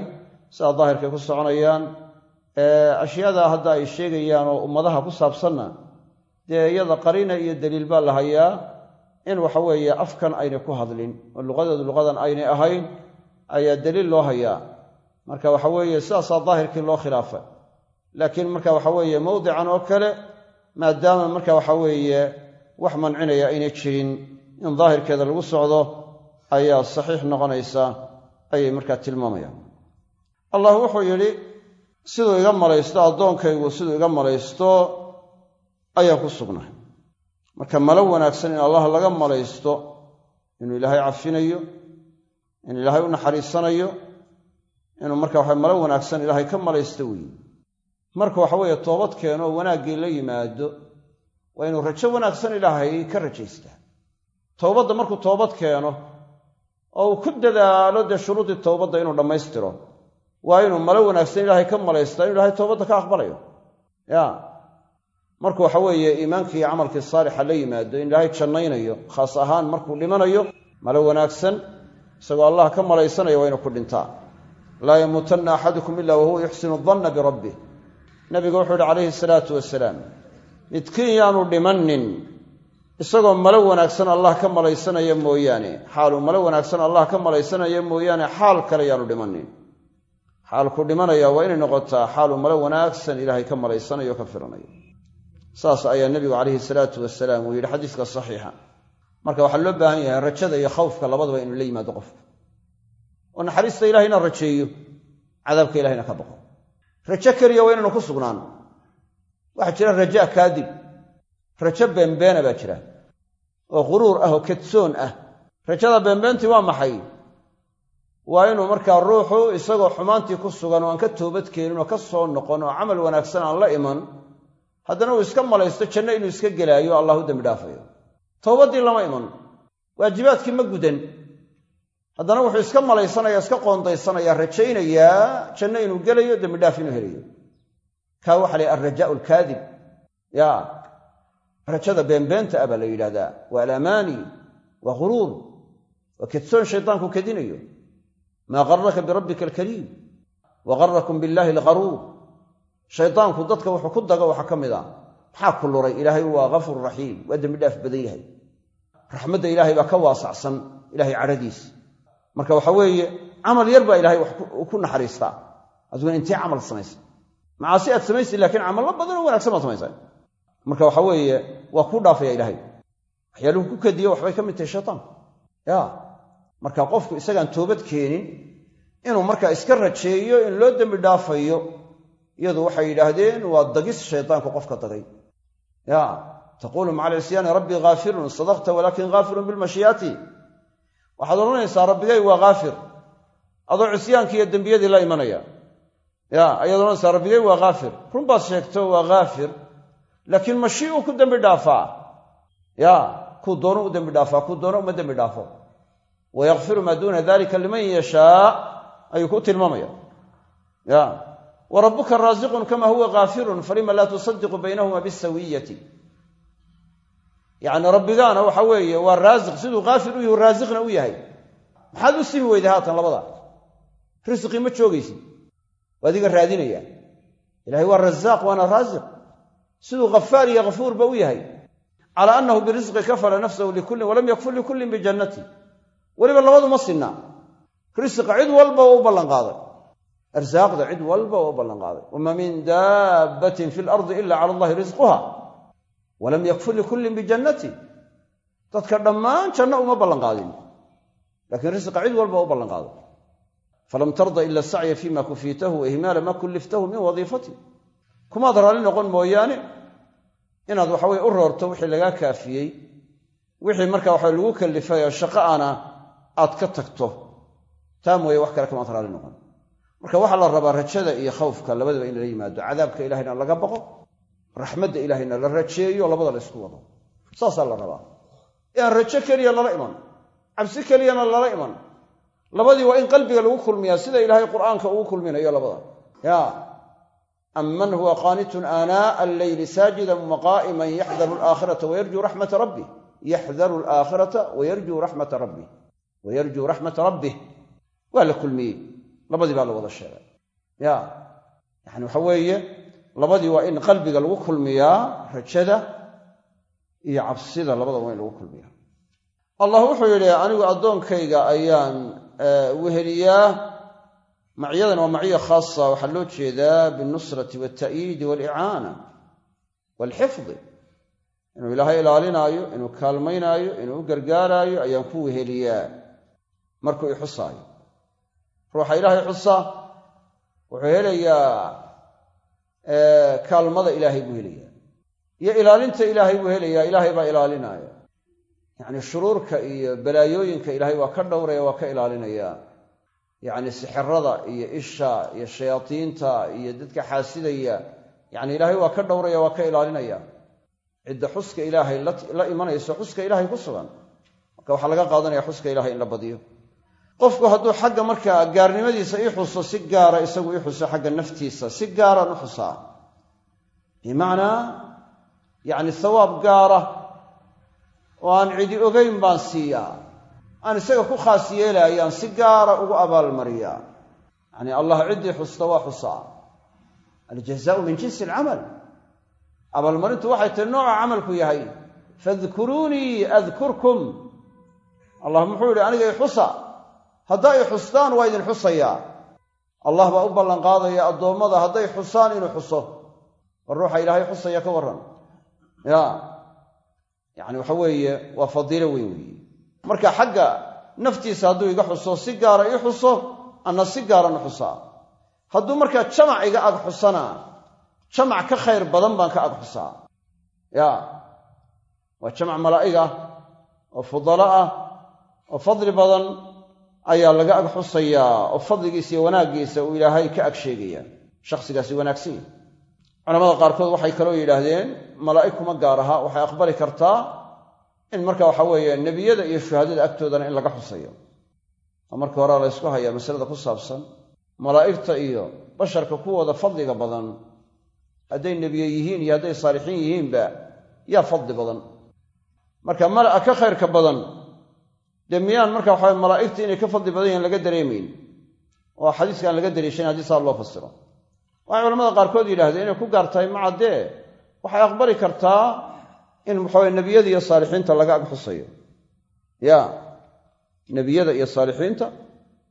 sidaa daahirkay ku soconayaan. Ashyaada hadda ay sheegayaan oo ummadaha ku saabsanna dee iyada qariina iyo daliil baa la hayaa in waxa weeye afkan aynay ku hadlin oo luqadeedu luqadan aynay ahayn ayaa daliil loo hayaa. Marka waxa weeye sidaasaa daahirkii loo khilaafa. Laakiin marka waxa weeye mowdican oo kale maadaama marka waxa weeye wax mancinaya aynay jirin in daahirkeeda lagu socdo ayaa saxiix noqonaysa ayay markaa tilmaamayaan. Allah wuxuu yidhi siduu iga malaysto addoonkaygu siduu iga malaysto ayaan ku sugnay marka malo wanaagsan in allah laga malaysto inuu ilaahay cafinayo in ilaahay u naxariisanayo inuu marka waxa malo wanaagsan ilaahay ka malaysto weeye marka waxa weeye toobad keeno oo wanaaggii la yimaado waa inuu rajo wanaagsan ilaahay ka rajaystaa towbadda markuu toobad keeno oo uu ku dadaalo dee shuruudii towbadda inuu dhammaystiro waa inuu malo wanaagsan ilaahay ka malaystaa inu ilahay toobadda ka aqbalayo. Ya markuu waxa weeye iimaankii iyo camalkii saalixa la yimaado in ilaahay jannaynayo khaas ahaan markuu dhimanayo malo wanaagsan isagoo allah ka malaysanaya waa inuu ku dhintaa. Laa yamuutanna axadukum ila wahuwa yuxsinu danna birabbih. Nabigu wuxuu ihi calayhi salaatu wasalaam midkiin yaanu dhimannin isagoo malo wanaagsan allah ka malaysanaya mooyaane xaaluu malo wanaagsan allah ka malaysanaya mooyaane xaal kale yaanu dhimannin. Xaalku dhimanaya waa inay noqotaa xaaluu malo wanaagsan ilaahay ka malaysanayo ka filanayo saas ayaa nebigu calayhi salaatu wasalaam uu yidhi xadiiska saxiixa. Marka waxaa loo baahan yahay rajada iyo khawfka labadaba inuu la yimaado qofku oo naxariista ilahayna rajeeyo cadaabka ilahayna ka baqo. Rajo keliya waa inaynu ku sugnaan. Waxaa jira raja kaadib rajo beenbeena baa jira. Oo quruur ah oo kadsoon ah. Rajada beenbeentii waa maxay? Waa inuu markaa ruuxu isagoo xumaantii ku sugan oo aan ka toobad keenin oo ka soo noqon oo camal wanaagsan aan la iman haddana uu iska malaysto janno inuu iska gelaayo allah u dembi dhaafayo. Towbaddii lama iman. Waajibaadkii ma gudan. Haddana wuxuu iska malaysanaya iska qoondaysanaya rajaynayaa janno inuu gelayo dembidhaaf inuu helayo. Kaa waxa la alrajaau alkaadib ya rajada beenbeenta ah baa la yidhahdaa waa alamaani waa ghuruur waa kadsoon shaydaanku kadinayo maa qarraka birabbika alkariim wa qarrakum billaahi algharuur shaydaanku dadka wuxuu ku dago waxaa ka mid a maxaa ku luray? Ilaahay waa ghafuur raxiim waa dembidhaaf badan yahay. Raxmadda ilaahay baa ka waasacsan ilahay cadhadiis marka waxa weeye camal yar baa ilahay wax ku naxariistaa adiguna intee camal samaysa? Macaasi aad samaysa laakiin camallo badanoo wanagsan baad samaysaa. Marka waxa weeye waa kuu dhaafaya ilaahay. Waxyaaluhu ku kadiyo waxbay ka mid tahay shaytaanku ya. Marka qofku isagaan toobad keenin inuu markaa iska rajeeyo in loo dembi dhaafayo iyadu waxay yidhaahdeen waa dagis shaydaanku qofka dagay. Ya taquulu maca alisyaani rabbii haafirun sadaqta walaakin haafirun bilmashiyaati. Waxaad odhanaysaa rabbigay waa kaafir adoo cisyaankii iyo dembiyadii la imanaya. Ya ayaad odhanaysaa rabbigay waa kaafir run baad sheegto waa kaafir laakiin mashii'uu ku dembi dhaafaa. Ya kuu doono u dembi dhaafaa kuu doono uma dembi dhaafo. Wayakfiru maa duuna dalika liman yashaa ayuu ku tilmaamaya. Ya wa rabbuka raasiqun kama huwa kaafirun falima laa tusadiqu baynahuma bisawiyati. Yacni rabbigaana waxa weeye waa raasiq siduu kaafir u yahi raasiqna u yahay. Maxaad u simi weyday haatan labada? Risqii ma joogaysid. Waa adiga raadinaya. Ilahay waa rasaaq waana raasiq siduu khafaar iyo kafuurba u yahay. Calaa annahu birisqi kafala nafsahu likullin walam yakfur likullin bijannati weliba labadu ma sinna. Risqa cid u ballanqaaday arsaaqda cid walba waa u ballanqaaday wama min daabbatin fi lardi ila cala allahi risquha walam yakfur likullin bijannati dadka dhammaan janno uma ballanqaadin lakiin risqa cid walba waa u ballanqaaday falam tarda ila sacya fima kufiitahu wa ihmaala ma kulliftahu min wadiifati kumaad raalli noqon mooyaane inaad waxaweye u roorto wixii lagaa kaafiyey wixii marka waxa lagu kallifay oo shaqo ana aad ka tagto taa marka waxaa la rabaa rajada iyo khawfka labadaba in lala yimaado cadaabka ilahayna laga baqo raxmadda ilaahayna la rajeeyo labada la ysku wado. Saasaa la rabaa. Inaan rajo keliya lala iman cabsi keliyana lala iman. Labadii waa in qalbiga lagu kulmiyaa sida ilaahay qur'aanka ugu kulminayo labada. Ya aman huwa qaanitun aanaa'a alleyli saajidan waqaa'iman yaxdaru alaakhirata wayarjuu raxmata rabbih yaxdaru alaakhirata wayarjuu raxmata rabbih wayarjuu raxmata rabbih waa la kulmiyey labadii baa la wada sheegay. Ya yani waxa weeye labadii waa in qalbiga lagu kulmiyaa rajada iyo cabsida labadaba waa in lagu kulmiyaa. Allah wuxuu yidhi anigu addoonkayga ayaan weheliyaa macyadan waa macyo khaasa waxaa loo jeedaa binnusrati walta'yiidi waalicaana waalxifdi inuu ilaahay ilaalinaayo inuu kaalmaynaayo inuu u gargaaraayo ayaan ku weheliyaa. Markuu i xusaayo ruuxa ilaahay xusa wuxuu helayaa kaalmada ilaahay buu helayaa. Iyo ilaalinta ilaahay buu helayaa. Ilaahay baa ilaalinaya. Yacni shuruurka iyo balaayooyinka ilaahay waa ka dhowraya waa ka ilaalinaya. Yacni sixirada iyo isha iyo shayaadiinta iyo dadka xaasidaya. Yacni ilaahay waa ka dhowraya waa ka ilaalinaya. Cidda xuska ilaahay la imanayso xuska ilaahay ku sugan. Marka waxaa laga qaadanaya xuska ilahay in la badiyo qofku hadduu xagga markaa gaarnimadiisa ii xuso si gaara isagu ii xuso xagga naftiisa si gaaraan u xusaa. Bimacnaa yacni sawaab gaara oo aan cidi ogeyn baan siiyaa. Aan isaga ku khaas yeelaayaan si gaara ugu abaalmariyaa yacni allah ciddii xusta waa xusaa. Aljazaau min jinsi alcamal. Abaalmarintu waxay tahi nooca camalku yahay. Fadkuruunii adkurkum allah muxuu yidhi aniga i xusa haddaa i xustaan waa idin xusayaa. Allah baa u ballanqaadaya addoommada hadday xusaan inuu xuso. War ruuxa ilaahay xusaya ka warran. Ya yacni waxa weeye waa fadiilo weyn weeye. Marka xagga naftiisa hadduu iga xuso si gaara ii xuso anna si gaaran u xusaa hadduu markaa jamac iga ag xusana jamac ka khayr badan baan ka ag xusaa ya waa jamac malaa'ig ah oo fudalo ah oo fadli badan ayaa laga ag xusayaa oo fadligiisa iyo wanaaggiisa uu ilaahay ka ag sheegaya shakhsigaasi wanaagsan. Yahi culamada qaarkood waxay kaloo yidhaahdeen malaa'ig kuma gaar aha waxay aqbali kartaa in marka waxa weeye nebiyada iyo shuhadada agtoodana in laga xusayo. Oo marka la ysku hayaa masalada ku saabsan malaa'igta iyo basharka kuwooda fadliga badan. Hadday nebiye yihiin iyo hadday saalixiin yihiinba yaa fadli badan. Marka mala'a ka khayrka badan dee miyaan marka waxawe malaa'igta inay ka fadli badan yihiin laga dareemayn? Oo xadiiskaan laga dariishayn haddii saa loo fasiro waxay culamada qaarkood yidhahdeen inay ku gaar tahay waxay aqbali kartaa in waxaweye nebiyada iyo saalixiinta laga ag xusayo ya nebiyada iyo saalixiinta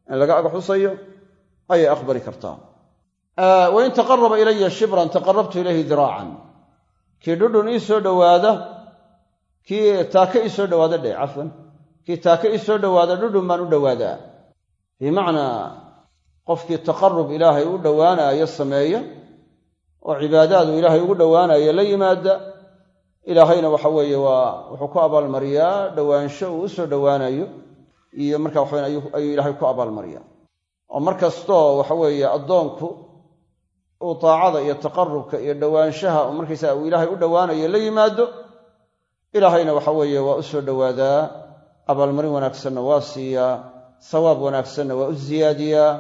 in laga ag xusayo ayay aqbali kartaa. Wain taqaraba ilaya shibran taqarabtu ilayhi diraacan. Kii dhudhun ii soo dhowaada kii taake ii soo dhowaada dheh cafwan kii taake ii soo dhowaada dhudhun baan u dhowaadaa. Bimacnaa qofkii taqarub ilaahay u dhowaanaayo sameeya oo cibaadaadu ilaahay ugu dhowaanayo la yimaada ilaahayna waxa weeye waa wuxuu ku abaalmariyaa dhowaansho uu u soo dhowaanayo iyo marka waxaweyn ayuu ilaahay ku abaalmariya oo mar kastoo waxa weeye addoonku uu taacada iyo taqarubka iyo dhowaanshaha markaysaga uu ilaahay u dhowaanayo la yimaado ilaahayna waxa weeye waa u soo dhowaadaa abaalmarin wanaagsanna waa siiyaa sawaab wanaagsanna waa u siyaadiyaa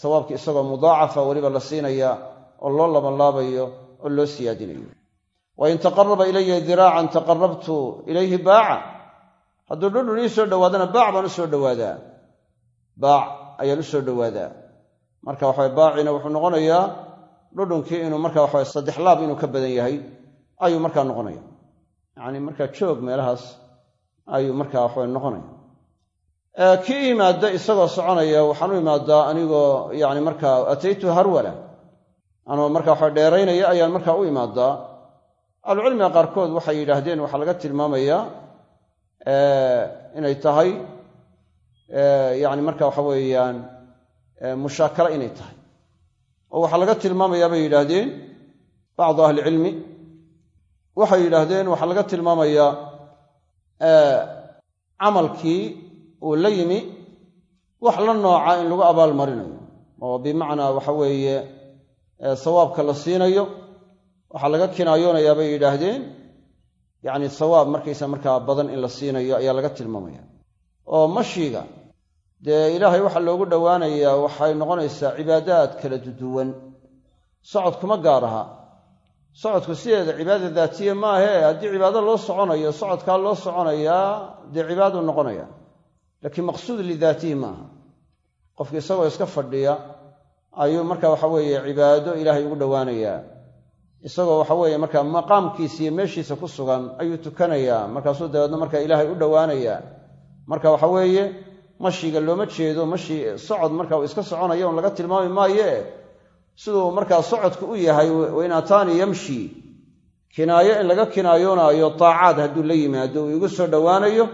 sawaabki isagoo mudaacafa weliba la siinaya oo loo labanlaabayo oo loo siyaadinayo. Wain taqaraba ilaya diraacan taqarabtu ilayhi baaca hadduu dhudhun ii soo dhowaadana baac baan u soo dhowaadaa. Baac ayaan u soo dhowaadaa. Marka waxawe baacina wuxuu noqonayaa dhudhunkii inuu marka waxawe saddex laab inuu ka badan yahay ayuu markaa noqonaya yacni markaa joog meelahaas ayuu markaa waxawe noqonaya kii yimaada isagoo soconaya waxaan u imaadaa anigoo yani markaa ataytu harwala. Anoo marka waxa dheeraynaya ayaan markaa u imaadaa. Ahlucilmiga qaarkood waxay yidhaahdeen waxaa laga tilmaamayaa inay tahay yani marka waxa weeyaan mushaakala inay tahay. Oo waxaa laga tilmaamayaa bay yidhaahdeen bacdu ahlicilmi waxay yidhaahdeen waxaa laga tilmaamayaa camalkii uu la yimi wax la nooca in lagu abaal marinayo. Oo bimacnaa waxa weeye sawaabka la siinayo waxaa laga kinaayoonayaa bay yidhaahdeen. Yacni sawaab markaysa markaa badan in la siinayo ayaa laga tilmaamaya. Oo mashiga dee ilaahay waxaa loogu dhowaanayaa waxay noqonaysaa cibaadaad kala duduwan socod kuma gaar aha socodku sideeda cibaada daatiye maahee haddii cibaado loo soconayo socodkaa loo soconayaa dee cibaaduu noqonaya. Laakiin maqsuud lidaatihi maaha. Qofki isagoo iska fadhiya ayuu marka waxa weeye cibaado ilaahay ugu dhowaanayaa isagoo waxa weeye marka maqaamkiisa iyo meeshiisa ku sugan ayuu tukanayaa markaasuu dabeedna marka ilaahay u dhowaanayaa marka waxa weeye mashiga looma jeedo mashi socod marka uu iska soconayo un laga tilmaami maaye siduu markaa socodku u yahay wain ataani yamshi. Kinaayo in laga kinaayoonaayo taacaad hadduu la yimaado uu igu soo dhowaanayo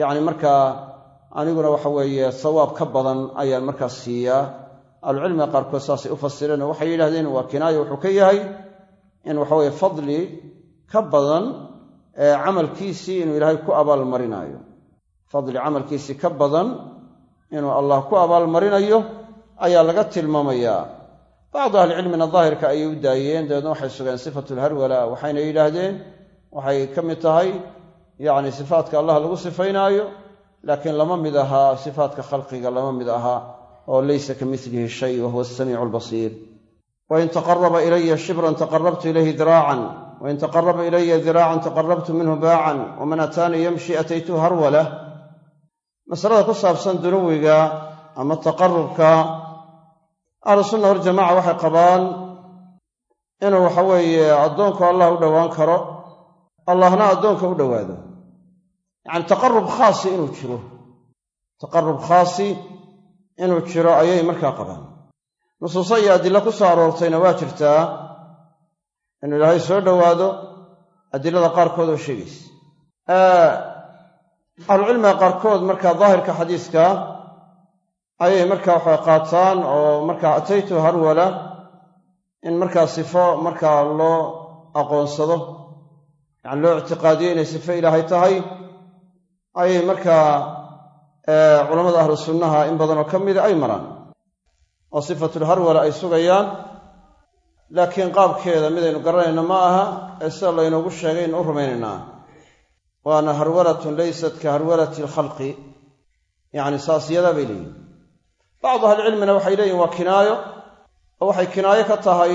yacni markaa aniguna waxa weeye sawaab ka badan ayaan markaa siiyaa. Ahlucilmiga qaarkood saasay u fasireen oo waxay yidhahdeen waa kinaayo wuxuu ka yahay in waxaweye fadli ka badan camalkiisii inuu ilaahay ku abaalmarinaayo fadli camalkiisii ka badan inuu allah ku abaalmarinayo ayaa laga tilmaamayaa bacdu ahlicilmina daahirka ayay u daayeen dabeedna waxay sugeen sifatulharwala waxayna yidhaahdeen waxay ka mid tahay yacni sifaatka allah lagu sifaynaayo laakiin lama mid ahaa sifaatka khalqiga lama mid ahaa oo laysa ka milihi shay wa huwa asamiicu albasiir wain taqaraba ilaya shibran taqarabtu ilayhi diraacan wain taqaraba ilaya diraacan taqarabtu minhu baacan waman ataanii yamshi ataytu harwala masalada ku saabsan ama taqarubka ahlu sunna waljamaca waxay qabaan inuu waxa weeye addoonku allah u dhowaan karo allahna addoonka u dhowaado. Yacani taqarub khaasi inuu jiro. Taqarub khaasi inuu jiro ayay markaa qabaan. Nusuuso iyo adilo ku soo aroortayna waa jirtaa inuu ilaahay soo dhowaado adilada qaarkood oo sheegaysa. Ahlucilmiga qaarkood markaa daahirka xadiiska ayay markaa waxay qaataan oo markaa ataytu harwala in markaa sifo markaa loo aqoonsado yacani loo ictiqaadiyo inay sifo ilaahay tahay ayay markaa culammada ahlu sunnaha in badanoo ka mida ay maraan. Oo sifatulharwala ay sugayaan laakiin qaabkeeda midaynu garanayno ma aha ee sida laynoogu sheegay inu rumaynaynaa. Waana harwalatun laysat ka harwalati alkhalqi yacni saas yadaa bay leeyihiin bacdu ahlicilmina waxay leeyihiin waa kinaayo oo waxay kinaayo ka tahay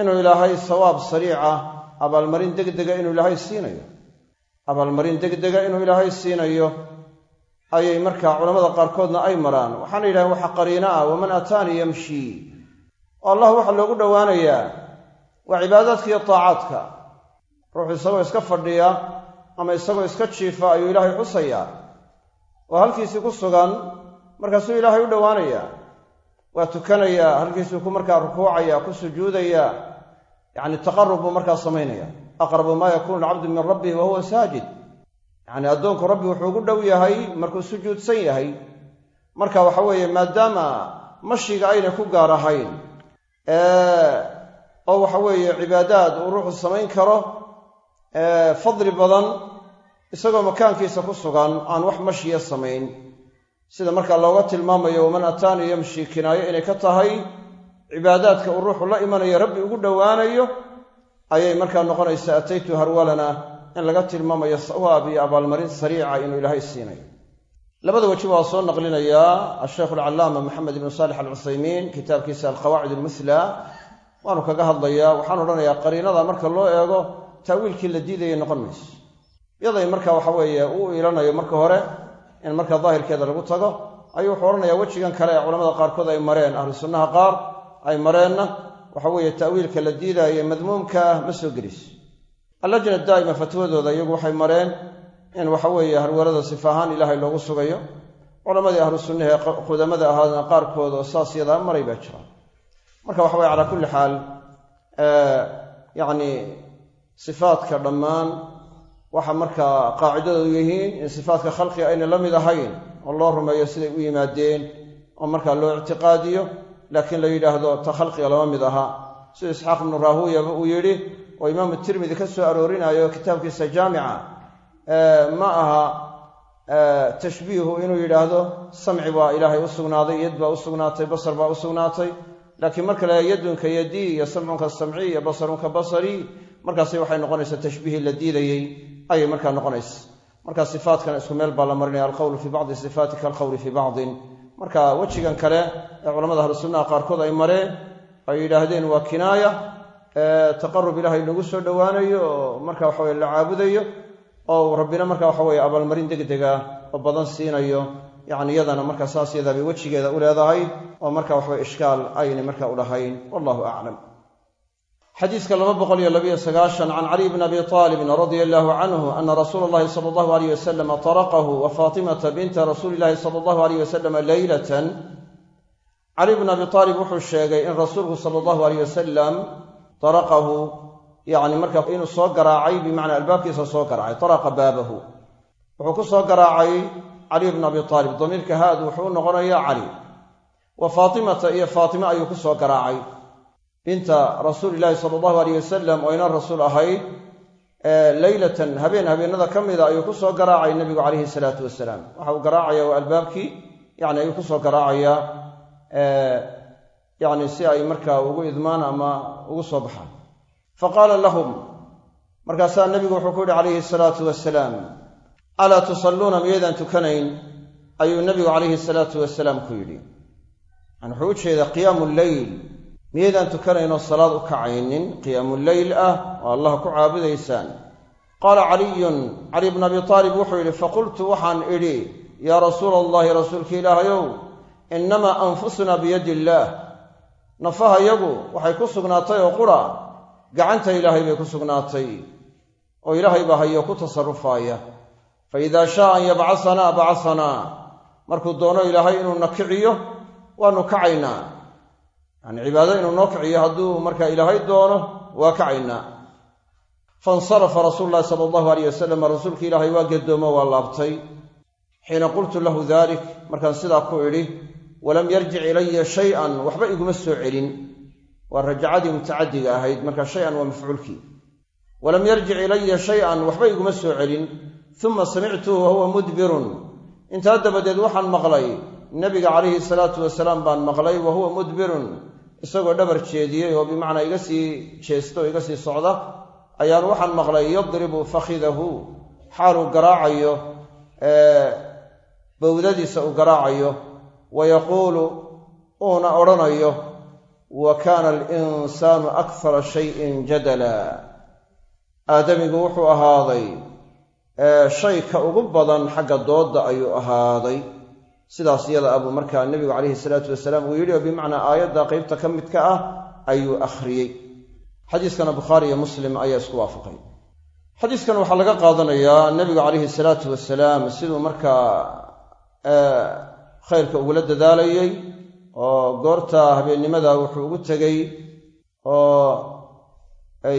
inuu ilaahay sawaab sariica abaalmarin degdega inuu ilaahay siinayo. Abaalmarin degdega inuu ilaahay siinayo ayay markaa culammada qaarkoodna ay maraan. Waxaana yidhahdeen waxa qariina ah waman ataanii yamshi. Oo allah waxaa loogu dhowaanayaa waa cibaadaadka iyo taacaadka ruuxu isagoo iska fadhiya ama isagoo iska jiifa ayuu ilaahay xusayaa. Oo halkiisii ku sugan markaasuu ilaahay u dhowaanayaa waa tukanayaa halkiisuu ku markaa rukuucaya ku sujuudayaa yacni taqarub buu markaa samaynaya aqrabu maa yakuunu alcabdu min rabbihi wa huwa saajid. Yacni addoonku rabbi wuxuu ugu dhow yahay markuu sujuudsan yahay. Marka waxa weeye maadaama mashiga ayna ku gaar ahayn oo waxa weeye cibaadaad uu ruuxu samayn karo fadli badan isagoo makaankiisa ku sugan aan wax mashiya samayn sida markaa looga tilmaamayo waman ataanii yamshi kinaayo inay ka tahay cibaadaadka uu ruuxu la imanayo rabbi ugu dhowaanayo ayay markaa noqonaysaa ataytu harwalana in laga tilmaamayo sawaab iyo abaalmarin sariica inuu ilaahay siinayo. Labada weji waa soo naqlinayaa asheikhu alcallaama maxamed ibnu saalix alcuthaymiin kitaabkiisa alqawaacid almuthla waanu kaga hadlayaa waxaan odhanayaa qariinada marka loo eego taawiilkii la diidayay noqon mayso. Yaday marka waxa weeye uu ilanayo marka hore in marka daahirkeeda lagu tago ayuu wuxuu odhanayaa wejigan kale ee culamada qaarkood ay mareen. Ahlu sunnaha qaar ay mareenna waxa weeye ta'wiilka la diidaayo madmuumka ah ma soo geliso allajna daa'ima fatwadooda iyagu waxay mareen in waxa weeye harweelada sifa ahaan ilaahay loogu sugayo. Culammadii ahlu sunnaha ee qudamada ahaadna qaarkood oo saas yadaa maray baa jira. Marka waxa weye calaa kulli xaal yacni sifaadka dhammaan waxa markaa qaacidadoodu yihiin in sifaatka khalqiga ayna la mid ahayn oo loo rumeeyo siday u yimaadeen oo markaa loo ictiqaadiyo laakiin la yidhaahdo ta khalqiga lama mid aha. Sida isxaaq ibnu raahuyaba uu yidhi oo imaamu tirmidi ka soo aroorinayo kitaabkiisa jaamica ma aha tashbiihu inuu yidhaahdo samci baa ilaahay u sugnaaday yad baa u sugnaatay basar baa u sugnaatay. Laakiin marka la yadunka yadii iyo samcunka samci iyo basarunka basari markaasi waxay noqonaysaa tashbiihii la diidayey ayay markaa noqonaysa. Marka sifaatkan isku meel baa la marinaya alqowlu fii bacdi sifaati kaalqowli fii bacdin. Marka wejigan kale ee culamada ahlu sunnaha qaarkood ay mareen ay yidhaahdeen waa kinaaya taqarub ilaahay lagu soo dhowaanayo oo marka waxaweye la caabudayo oo rabbina marka waxaweye abaalmarin degdega oo badan siinayo. Yacni iyadana marka saas yadaabay wejigeeda u leedahay oo marka waxaweye ishkaal aynay marka u lahayn. Wallahu aclam xadiiska laba boqol iyo labayo sagaashan can caliy bni abi aalibin radia allahu canhu ana rasuula allahi sala allahu alayh wasalam taraqahu wa faatimata binta rasuuli illahi sala allahu alayh wasalam leylatan caliy bni abi aalib wuxuu sheegay in rasuulku sala allahu alayh wasalam taraqahu yacni marka inuu soo garaacay bimacnaa albaabkiisa soo garaacay taraqa baabahu. Wuxuu ku soo garaacay caliy bni abi aalib damiirka haad wuxuu u noqonayaa cali. Wa faatimata iyo faatime ayuu ku soo garaacay binta rasuuli illaahi sala allahu alayh wasalam oo inan rasuul ahayd leylatan habeen habeenada ka mida ayuu ku soo garaacay nebigu calayhi salaatu wasalaam waxa uu garaacaya waa albaabkii yani ayuu ku soo garaacayaa yani si ay markaa ugu idmaan ama ugu soo baxaan. Fa qaala lahum markaasaa nebigu wuxuu ku yidhi calayhi salaatu wasalaam alaa tusalluuna miyaydaan tukanayn? Ayuu nebigu calayhi salaatu wasalaam ku yidhi. Yani wuxuu u jeedaa qiyaamu lleyl miyaydaan tukanaynoo salaad u kacaynin qiyaamuleyl ah oo allah ku caabudaysaan. Qaala caliyun cali bnu abi taalib wuxuu yidhi faqultu waxaan idhi yaa rasuula allahi rasuulka ilaahayow innamaa anfusunaa biyadi illaah. Nafahayagu waxay ku sugnaatay oo qura gacanta ilaahay bay ku sugnaatay oo ilaahay baa hayo ku tasarufaaya fa idaa shaa an yabcasanaa bacasanaa markuu doono ilaahay inuu na kiciyo waannu kacaynaa yacni cibaado inuu noo kiciyo hadduu marka ilaahay doono waa kacaynaa. Fansarafa rasuulu llahi sala allahu alayh wasalam rasuulka ilaahay waa gedoomo waa laabtay. Xiina qultu lahu dalik markaan sidaa ku idhi walam yarjic ilaya shay-an waxba iguma soo celin. Waa rajacadii mutacadiga ahayd marka shay-an waa mafcuulkii. Walam yarjic ilaya shay-an waxba iguma soo celin. Uma samictuhu wahuwa mudbirun. Intaa dabadeed waxaan maqlay nabiga calayhi salaatu wasalaam baan maqlay wa huwa mudbirun isagoo dhabar jeediyey oo bimacnaa iga sii jeesta oo iga sii socda ayaan waxaan maqlay yadribu fakhidahu xaaluu garaacayo bowdadiisa uu garaacayo wa yaquulu uuna odhanayo wa kaana alinsaanu akthara shayin jadala. Aadamigu wuxuu ahaaday shay ka ugu badan xagga doodda ayuu ahaaday sidaas iyada abuu markaa nebigu calayhi salaatu wasalaam uu yidhi oo bimacnaa aayadda qeybta ka midka ah ayuu akhriyey. Xadiiskana bukhaari iyo muslim ayaa isku waafaqay. Xadiiskan waxaa laga qaadanayaa nebigu calayhi salaatu wasalaam siduu markaa khayrka ugula dadaalayey oo goorta habeennimada wuxuu ugu tegey oo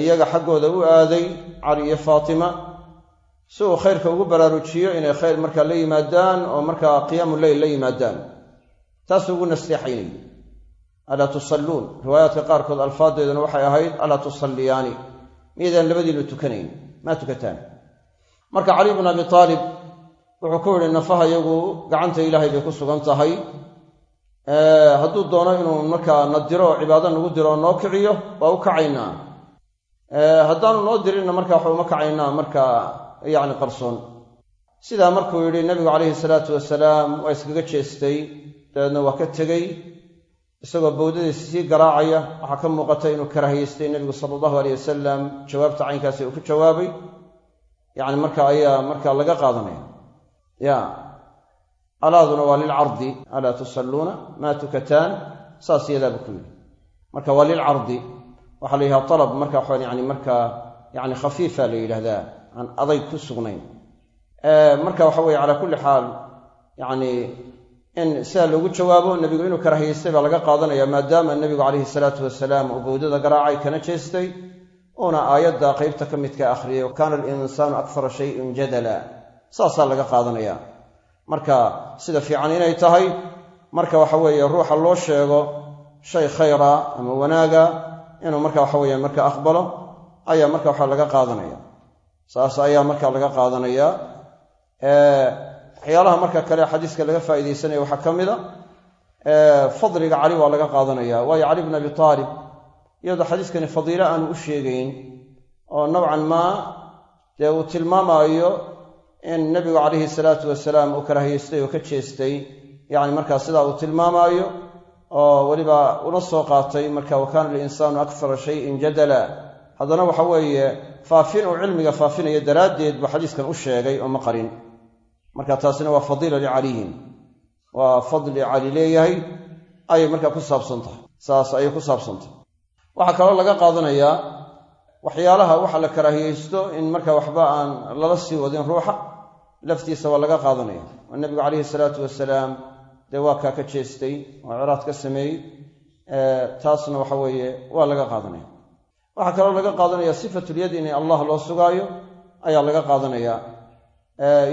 iyaga xaggooda u aaday cali iyo faatima si uu khayrka ugu baraarujiyo inay khayr markaa la yimaadaan oo markaa qiyaamu leyl la yimaadaan. Taasuu ugu nasteexaynayay alaa tusalluun. Riwaayaadka qaarkood alfaadeeduna waxay ahayd alaa tusalliyaani. Miyaydaan labadiinu tukanayn? Maa tukataan. Marka cali bn abi aalib wuxuu ku yidhi nafaha yagu gacanta ilaahay bay ku sugan tahay. Hadduu doono inuu markaa na diro oo cibaado nagu diro oo noo kiciyo waa u kacaynaa. Haddaanu noo dirinna marka waxa uma kacaynaa. Markaa yacni qarsoon. Sidaa markuu yidhi nabigu calayhi salaatu wasalaam waa iskaga jeestay dabeedna waa ka tegey isagoo bawdadiisa sii garaacaya waxaa ka muuqata inuu karahiyeystay nebigu sala allahu aleyh wasalam jawaabta caynkaasi uu ku jawaabay. Yacni marka ayaa marka laga qaadanaya. Ya alaaduna waa lilcardi alaa tusalluuna maa tukataan? Saas iyadaaba ku yidhi. Marka waa lilcardi waxaa la yidhaha alab marka waxaan yani markaa yani khafiifa la yidhahdaa aan adayg ku sugnayn. Marka waxa weye calaa kulli xaal yani in sidaa loogu jawaabo nebigu inuu karahiyeystay baa laga qaadanaya maadaama nebigu calayhi salaatu wasalaam uu garaacay kana jeestay uuna aayadda qaybta ka midka akhriyay kaana alinsaanu akthara shayin jadala. Saasaa laga qaadanaya. Marka sida fiican inay tahay marka waxa weeye ruuxa loo sheego shay khayra ama wanaaga inuu marka waxa weeye marka aqbalo ayaa marka waxa laga qaadanaya saas ayaa marka laga qaadanaya. Waxyaalaha marka kale xadiiska laga faa'iidaysanaya waxaa ka mid a fadliga cali waa laga qaadanaya. Waayo cali bn abi taalib iyadoo xadiiskani fadiilo aanu u sheegayn oo nowcan maa dee uu tilmaamaayo in nebigu calayhi salaatu wasalaam uu karahiyeystay oo ka jeestay. Yacni markaa sidaa uu tilmaamaayo oo weliba una soo qaatay marka wa kaana alinsaanu akthara shayin jadala haddana waxa weeye faafin uu cilmiga faafinaya daraaddeed buu xadiiskan u sheegay oo ma qarin. Marka taasina waa fadiila licaliyin. Waa fadli cali leeyahay ayay markaa ku saabsan tahay. Saas ayay ku saabsan tahay. Waxaa kaloo laga qaadanayaa waxyaalaha waxa la karaahiyeysto in marka waxba aan lala sii wadin ruuxa laftiisa waa laga qaadanaya. Oo nebigu calayhi salaatu wasalaam dee waa kaa ka jeestay oo ciraad ka sameeyey taasna waxa weeye waa laga qaadanaya waxaa kaloo laga qaadanaya sifatulyad in allah loo sugaayo ayaa laga qaadanaya.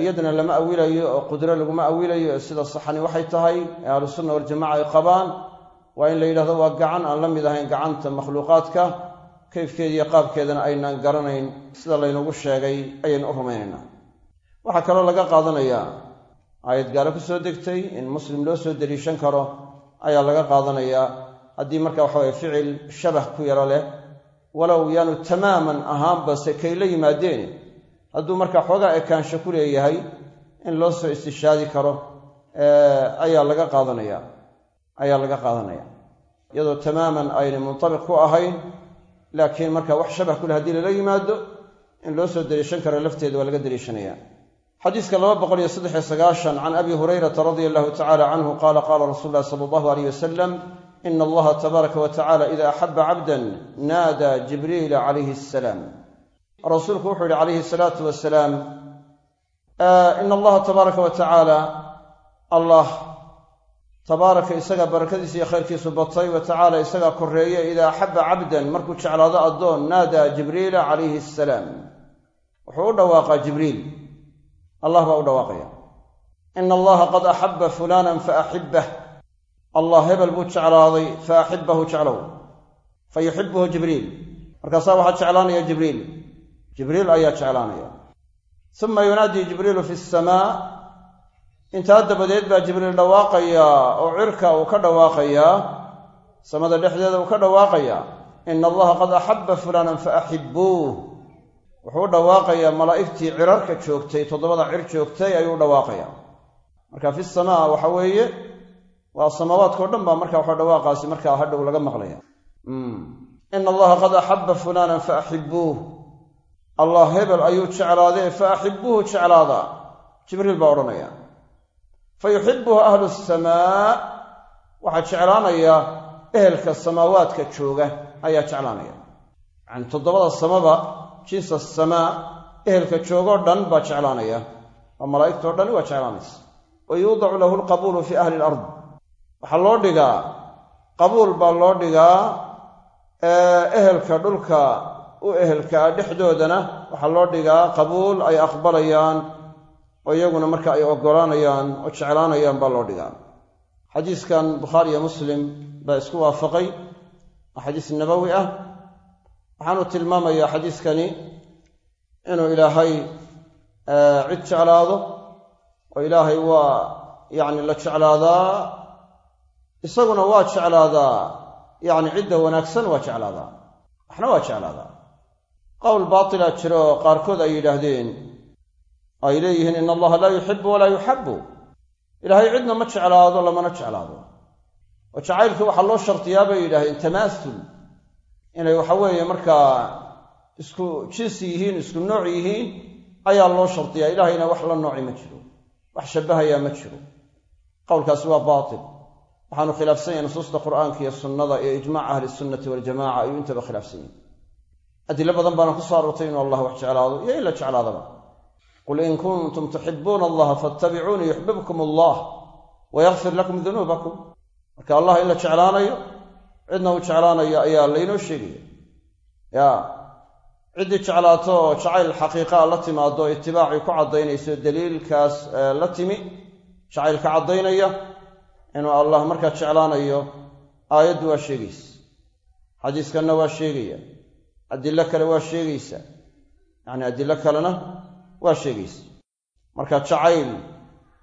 Iyadana lama awilayo oo qudro laguma awilayo sida saxani waxay tahay ee ahlusunna waljamaca ay qabaan waa in la yidhahdo waa gacan aan la mid ahayn gacanta makhluuqaadka kayfkeeda iyo qaabkeedana aynaan garanayn sida laynagu sheegay ayaynu u rumaynaynaa. Waxaa kaloo laga qaadanayaa aayad gaalo ku soo degtay in muslim loo soo deliishan karo ayaa laga qaadanayaa haddii marka waxaweye ficil shabah ku yaro leh walow yaanu tamaaman ahaanba se kay la yimaadeen hadduu marka xoogaa ekaansho ku leeyahay in loo soo istishaadi karo ayaa laga qaadanaya ayaa laga qaadanaya. Iyadoo tamaaman aynay muntabiq ku ahayn laakiin marka wax shabah kuleh haddii lala yimaado in loo soo deliishan karo lafteeda waa laga deliishanaya xadiiska laba boqol iyo saddex iyo sagaashan can abi hurayrata radia allahu tacala canhu qaala qaala rasuulu llahi sala allahu aleyh wasalam ina allaha tabaaraka wa tacala ida axaba cabdan naada jibriila calayhi asalaam rasuulku wuxuu yihi calayhi salaatu wasalaam ina allaha tabaaraka wa tacaala allah tabaaraka isagaa barakadiisa iyo khayrkiisu batay wa tacaala isagaa korreeye idaa axaba cabdan markuu jeclaado addoon naada jibriila calayhi asalaam wuxuu u dhawaaqaa jibriil allah baa u dhawaaqaya ina allaha qad axaba fulanan faaxibbah allah hebel buu jeclaaday fa axibbahu jeclow. Fa yuxibuhu jibriil. Markaasaa waxaa jeclaanaya jibriil. Jibriil ayaa jeclaanaya. Uma yunaadii jibriilu fi samaa intaa dabadeed baa jibriil dhawaaqayaa oo cirka uu ka dhawaaqayaa samada dhexdeeda uu ka dhawaaqayaa ina allaha qad axabba fulanan faaxibbuuh wuxuu dhawaaqayaa malaa'igtii cirarka joogtay toddobada cir joogtay ayuu u dhawaaqayaa. Marka fi samaa waxa weeye waa samaawaadkao dhan baa marka waxa dhawaaqaasi markaa hadhow laga maqlaya ina allaha qad axabba fulanan faaxibbuuh. Allah hebel ayuu jeclaadee fa axibbuuhu jeclaadaa. Jibriil baa odhanaya. Fa yuxibuhu ahlu samaa. Waxaa jeclaanaya ehelka samaawaadka jooga ayaa jeclaanaya. Yacani toddobada samaba jinsa samaa ehelka joogoo dhan baa jeclaanaya. Oo malaa'igtoo dhani waa jeclaanaysa. Wa yuudacu lahu alqabuulu fii ahli ilard waxaa loo dhigaa qabuul baa loo dhigaa ehelka dhulka u ehelkaa dhexdoodana waxaa loo dhigaa qabuul ay aqbalayaan oo iyaguna marka ay oggolaanayaan oo jeclaanayaan baa loo dhigaa. Xadiiskan bukhaari iyo muslim baa isku waafaqay waa xadiis nabowi ah. Waxaanu tilmaamayaa xadiiskani inuu ilaahay cid jeclaado oo ilaahay waa yacni la jeclaadaa isaguna waa jeclaadaa. Yacni cidda wanaagsan waa jeclaadaa. Waxna waa jeclaadaa. Qowl baatila jira oo qaarkood ay yidhaahdeen ay leeyihiin in allaha laa yuxibu walaa yuxabbu ilaahay cidna ma jeclaado lamana jeclaado. Oo jacaylkii waxaa loo shardiyaa bay yidhahdeen tamaasul inay waxa weeye markaa isku jinsi yihiin isku nooc yihiin ayaa loo shardiyaa ilaahayna wax la nooci ma jiro. Wax shabbahayaa ma jiro. Qowlkaasi waa baatil waxaanu khilaafsan yahay nusuusta qur'aanka iyo sunnada iyo ijmaca ahli sunnati waljamaca ayuu intaba khilaafsan yahay. Adilo badan baana ku soo aroortay inuu allah wax jeclaado iyo in la jeclaadaba. Qul in kuntum tuxibuuna allaha faatabicuunii yuxbibkum allah wayakfir lakum dunuubakum marka allah in la jeclaanayo cidna uu jeclaanayo ayaa laynoo sheegaya. Ya ciddii jeclaato oo jacayl xaqiiqaa la timaado itibaacii ku caddaynayso daliilkaas la timi jacaylka caddaynaya inuu allah markaa jeclaanayo aayaddu waa sheegaysa. Xadiiskanna waa sheegaya. Adilo kale waa sheegaysa. Yacni adilo kalena waa sheegaysa. Marka jacayl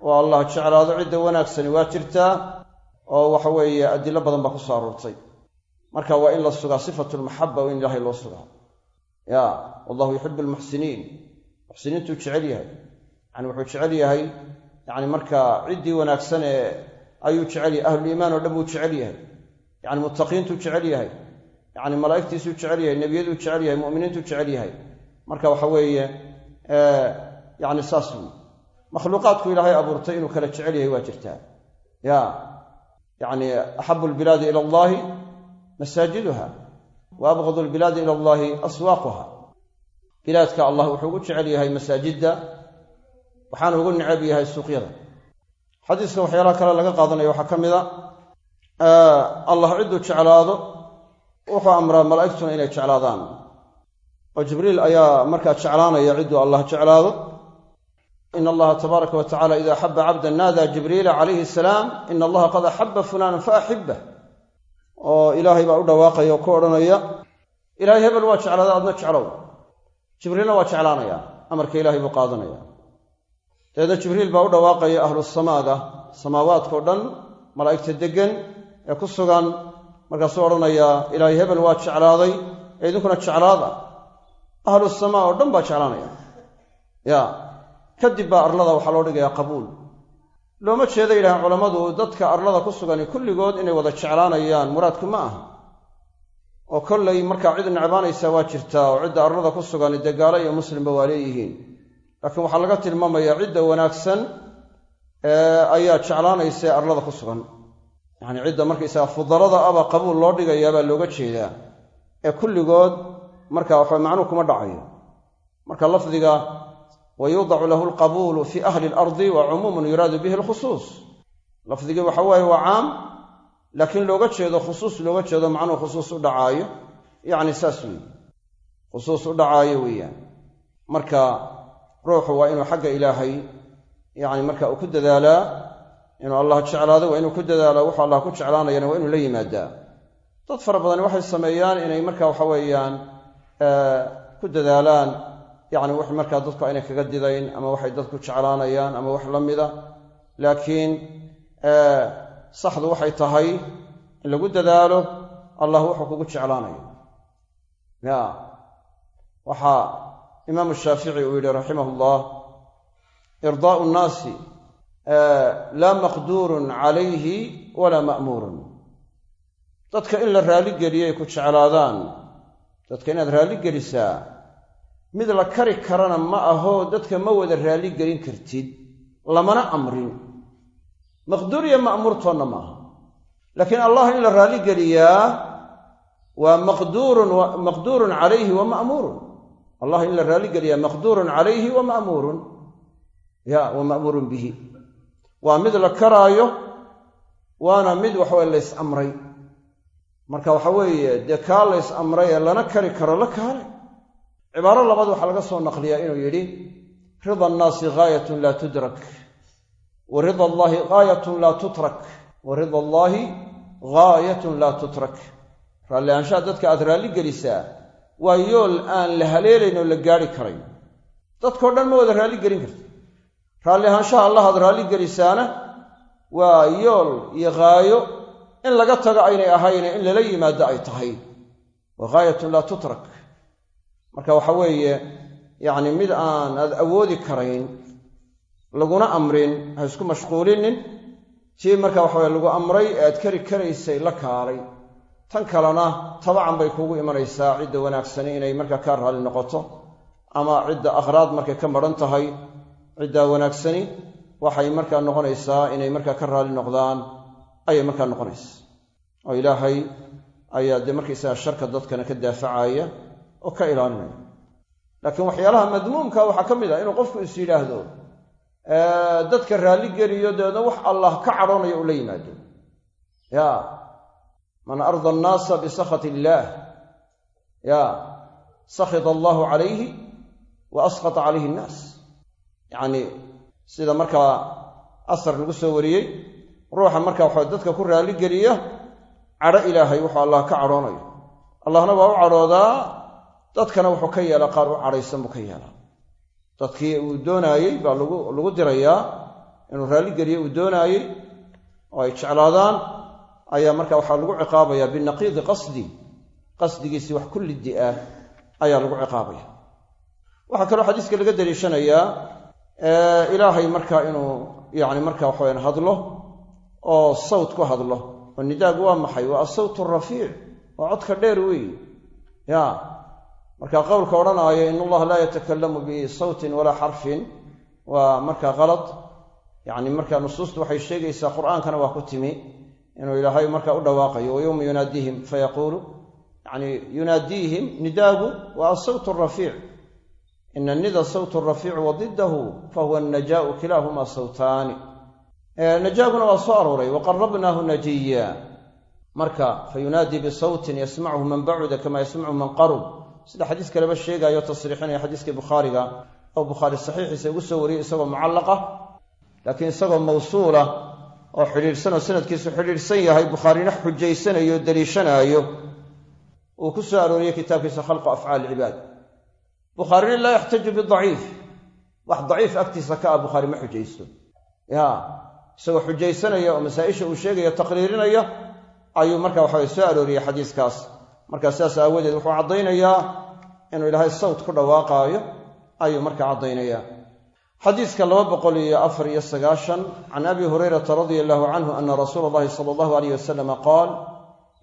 oo allah jeclaado cidda wanaagsani waa jirtaa oo waxa weeye adilo badan baa ku soo aroortay. Marka waa in la sugaa sifatu lmaxaba oo in ilaahay loo sugaa. Ya wallahu yuxibu almuxsiniin muxsiniintuu jecel yahay. Yani wuxuu jecel yahay yani markaa ciddii wanaagsan ee ayuu jecel yahay ahluliimaan oo dhan buu jecel yahay. Yani muttaqiintuu jecel yahay yani malaa'igtiisuu jecel yahay nebiyaduu jecel yahay mu'miniintuu jecel yahay. Marka waxa weeye yani saas wey makhluuqaadku ilaahay abuurtay inuu kala jecel yahay waa jirtaa. Ya yani axabu lbilaadi ila allahi masaajiduha wa abqadu lbilaadi ila allahi aswaaquha. Bilaadka allah wuxuu ugu jecel yahay masaajidda waxaana ugu necab yahay suuqyada xadiiska waxyaalaha kale laga qaadanaya waxaa ka mid a allah cidduu jeclaado wuxuu amraa malaa'igtuna inay jeclaadaan. Oo jibriil ayaa markaa jeclaanaya cidduu allah jeclaado. In allaha tabaaraka wa tacala ida axaba cabdan naada jibriila calayhi asalaam ina allaha qad axaba fa axibah oo ilaahay baa u dhawaaqaya oo ku odhanaya ilaahay hebel waa jeclaada adna jeclow. Jibriilna waa jeclaanaya amarka ilaahay buu qaadanaya dabeedna jibriil baa u dhawaaqaya ahlu samaaga samaawaadkao dhan malaa'igta deggan ee ku sugan markaasuu odhanayaa ilaahay hebel waa jeclaaday ee idinkuna jeclaada. Ahlu samaa oo dhan baa jeclaanaya. Ya kadib baa arlada waxaa loo dhigayaa qabuul. Looma jeeda yidhahaan culammadu dadka arlada ku sugani kulligood inay wada jeclaanayaan muraadku ma aha. Oo kollay markaa cid necbaanaysaa waa jirtaa oo cidda arlada ku sugani dee iyo muslimba waa leeyihiin laakiin waxaa laga tilmaamayaa cidda wanaagsan ayaa jeclaanaysa ee arlada ku sugan. Yacni cidda markaysaga fudalada aba qabuul loo dhigayaa baa looga jeedaa. Ee kulligood marka waxa macnuhu kuma dhacayo. Marka lafdiga wa yuudacu lahu alqabuulu fii ahli alardi wa cumuumun yuraadu bihi alkhusuus. Lafdigii waxa weeye waa caam laakiin looga jeedo khusuus looga jeedo macnuhu khusuus u dhacaayo. Yacni saas weeye. Khusuus u dhacaayo weeyaan. Marka ruuxu waa inuu xagga ilaahay yacni marka uu ku dadaalaa inuu allah jeclaado waa inuu ku dadaalo wuxuu allah ku jeclaanayana waa inuu la yimaadaa. Dad fara badani waxay sameeyaan inay marka waxa weeyaan ku dadaalaan yacni wax markaa dadku aynay kaga didayn ama waxay dadku jeclaanayaan ama wax la mida. Laakiin saxdu waxay tahay in lagu dadaalo allah wuxuu kugu jeclaanayo ya waxaa imaamu shaafici uu yidhi raximah llah irdaau nnaasi laa maqduurun calayhi walaa ma'muurun. Dadka in la raalligeliyay ku jeclaadaan. Dadka inaad raalligelisaa mid la kari karana ma aho dadka ma wada raalligelin kartid lamana amrin. Maqduur iyo ma'muurtoonna ma aha. Laakiin allah in la raalligeliyaa waa maqduurun calayhi wa ma'muurun allah in la raalligeliyaa maqduurun calayhi wa ma'muurun ya wa ma'muurun bihi. Waa mid la karaayo waana mid waxaweye lays amray. Marka waxa weeye dee kaa lays amray ee lana kari karo la kaale. Cibaaro labaad waxaa laga soo naqliyaa inuu yidhi rida annaasi gaayatun laa tudrak wa rida allaahi gaayatun laa tutrak wa rida allaahi gaayatun laa tutrak. Raalli aanshaha dadka aad raalli gelisaa waa yool aan la haleelayn oo la gaari karayn. Dadkao dhan ma wada raalli gelin karti raalli ahaanshaha allah aad raalli gelisaana waa yool iyo haayo in laga tago aynay ahayne in lala yimaado ay tahay. Wa ghaayatun laa tutrak. Marka waxa weeye yacni mid aan aad awoodi karayn laguna amrin ha isku mashquulinin. Tii marka waxaweye lagu amray ee aad kari karaysay la kaalay tan kalena tabacan bay kuugu imanaysaa cidda wanaagsani inay markaa kaa raalli noqoto ama cidda akhraad markay ka maran tahay ciddaa wanaagsani waxay markaa noqonaysaa inay markaa ka raalli noqdaan ayay markaa noqonaysa. Oo ilaahay ayaa dee markaysaga sharka dadkana ka daafacaya oo ka ilaalinaya. Laakiin waxyaalaha madmuumka waxaa ka mid ah inuu qofku is yidhaahdo dadka raalli geliyo dabeedna wax allah ka cadhoonayo uu la yimaado. Ya man arda annaasa bisakhati illaah ya sakhita allahu calayhi wa asqata calayhi innaas yacni sida markaa asar lagu soo wariyey ruuxa marka waxa dadka ku raalli geliya cadho ilaahay wuxuu allah ka cadhoonayo. Allahna waa u cadhoodaa dadkana wuxuu ka yeelaa qaar u cadhaysan buu ka yeelaa. Dadkii uu doonaayey baa lagu dirayaa inuu raalli geliyo uu doonaayey oo ay jeclaadaan ayaa marka waxaa lagu ciqaabayaa binaqiidi qasdi. Qasdigiisii wax ku liddi ah ayaa lagu ciqaabaya waxaa kaloo xadiiska laga daliishanayaa ilaahay marka inuu yacni marka waxaweyaan hadlo oo sawt ku hadlo oo nidaagu waa maxay? Waa asawt rafiic waa codka dheer weeye ya marka qowlka odhanaaya in allaha laa yatakalamu bisawtin walaa xarfin waa marka kalad yacni marka nusuustu waxay sheegaysaa qur'aankana waa ku timi inuu ilaahay marka u dhawaaqayo wa yowma yunaadiihim fayaquulu yani yunaadiihim nidaagu waa asawt rafiic ina nida sawt rafiicu wa fahuwa annajaau kilaahumaa sawtaani. Najaaguna waa soo arooray waqarabnaahu najiya. Marka fayunaadii bisawtin yasmachu man bacuda kama yasmachu man qarub. Sida xadiis kaleba sheegaayo tasriixinaya xadiiskii bukhaariga oo bukhaari saxiixiisa ugu soo wariyey isagoo mucallaqa laakiin isagoo mawsuula oo xidhiidhsan oo sanadkiisu xidhiidhsan yahay bukhaarina xujaysanayo o daliishanaayo uu ku soo arooriyey kitaabkiisa khalqu afcaal cibaad bukhaarina laa yaxtaju bidaciif. Wax daciif agtiisa ka ah bukhaari ma xujaysto. Ya isagoo xujaysanaya oo masaa-isha uu sheegaya taqriirinaya ayuu marka waxaway soo arooriyey xadiiskaas. Markaa sidaas aawadeed wuxuu caddaynayaa inuu ilaahay sawt ku dhawaaqaayo ayuu markaa caddaynayaa xadiiska laba boqol iyo afar iyo sagaashan can abi hurayrata radia allahu canhu ana rasuula allahi sala allahu alayh wasalama qaal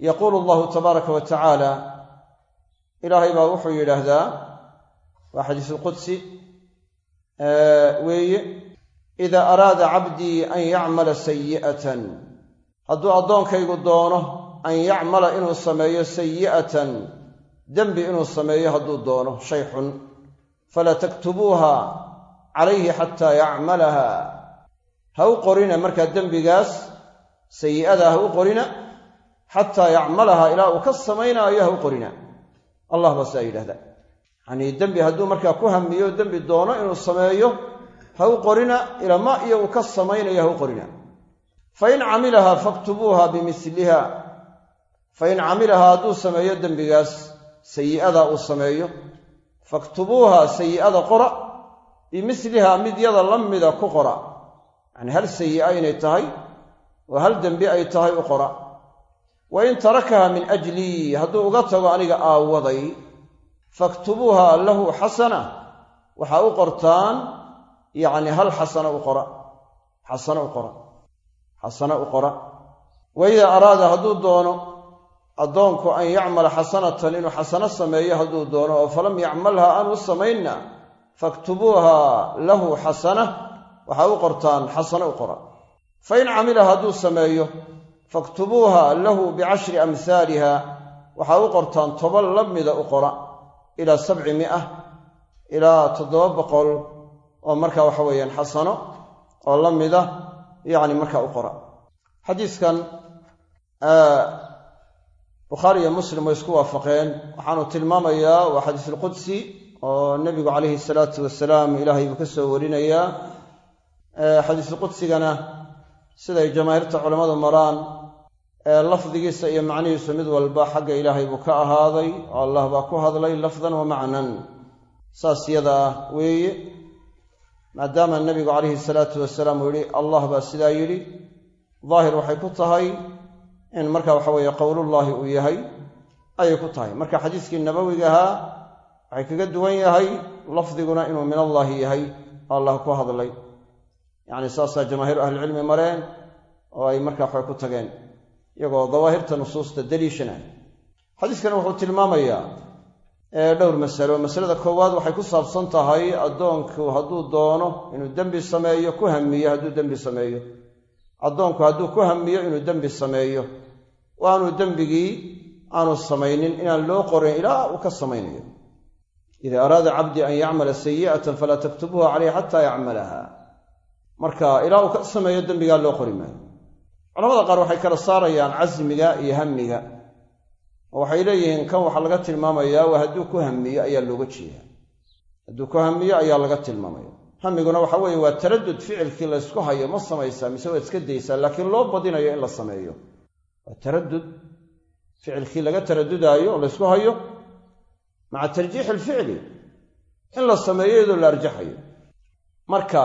yaquulu allahu tabaaraka wa tacaala. Ilaahay baa wuxuu yidhaahdaa waa xadiisulqudsi weeye idaa araada cabdii an yacmala sayi'atan. Hadduu addoonkaygu doono an yacmala inuu sameeyo sayi'atan dembi inuu sameeyo hadduu doono shay xun falaa taktubuuha calayhi xataa yacmalaha. Ha u qorina markaa dembigaas sayi'ada ha u qorina xataa yacmalaha ilaa uu ka samaynaayo ha u qorina. Allah baa sidaa yidhahdaa yacanii dembi hadduu markaa ku hamiyo dembi doono inuu sameeyo ha u qorina ilama iyo uu ka samaynayo ha u qorina. Fain camilaha faktubuuha bimiliha fain camilaha hadduu sameeyo dembigaas sayi'adaa uu sameeyo faktubuuha sayi'ada qora bimiliha mid yada la mida ku qora. Yacni hal sayi'a inay tahay oo hal dembi ay tahay u qora. Wa in tarakaha min ajlii hadduu uga tago aniga aawaday faktubuuha lahu xasana waxaa u qortaan yacni hal xasana u qora. Xasano u qora. Xasano u qora. Wa idaa araada hadduu doono addoonku an yacmala xasanatan inuu xasano sameeyo hadduu doono oo falam yacmalha aanu samaynna faktubuuha lahu xasana waxaa u qortaan xasano u qora. Fa in camilaha hadduu sameeyo faktubuuha lahu bicashri amhaaliha waxaa u qortaan toban la mida u qora ilaa sabci mi'a ilaa toddoba boqol oo marka waxa weeyaan xasano oo la mida yacni markaa u qora. Xadiiskan bukhaari iyo muslim way isku waafaqeen. Waxaanu tilmaamayaa waa xadiisulqudsi oo nebigu calayhi salaatu wasalaam ilaahay buu ka soo warinayaa. Xadiisulqudsigana siday jamaahiirta culammadu maraan lafdigiisa iyo macnihiisu mid walba xagga ilaahay buu ka ahaaday oo allah baa ku hadlay lafdan wa macnan. Saas yada ah weeye. Maadaama nebigu calayhi salaatu wasalaam uu yihi allah baa sidaa yidhi. Daahir waxay ku tahay in marka waxa weeye qowlullaahi uu yahay ayay ku tahay. Marka xadiiskii nabowiga ahaa waxay kaga duwan yahay lafdiguna inuu min allaahi yahay allah ku hadlay. Yacni saasaa jamaahiiru ahlicilmi mareen oo ay markaa waxay ku tageen iyagoo dawaahirta nusuusta daliishanay xadiiskani wuxuu tilmaamayaa dhowr masalo masalada koowaad waxay ku saabsan tahay addoonku hadduu doono inuu dembi sameeyo ku hamiyo hadduu dembi sameeyo. Addoonku hadduu ku hamiyo inuu dembi sameeyo oo aanu dembigii aanu samaynin inaan loo qorin ilaa uu ka samaynayo ida araada cabdii an yacmala sayi'atan falaa taktubuuha caleyh xataa yacmalaha marka ilaa uu ka sameeyo dembigaa loo qori maayo culamada qaar waxay kala saarayaan casmiga iyo hamiga oo waxay leeyihiin kan waxaa laga tilmaamayaa waa hadduu ku hamiyo ayaa looga jeedaa hadduu ku hamiyo ayaa laga tilmaamaya hamiguna waxa weeye waa taradud ficilkii laysku hayo ma samaysaa mise waa iska daysaa laakiin loo badinayo in la sameeyo waa taradud ficilkii laga taradudaayo oo maca tarjiixi alficli in la sameeyo iyadoo la arjaxayo. Marka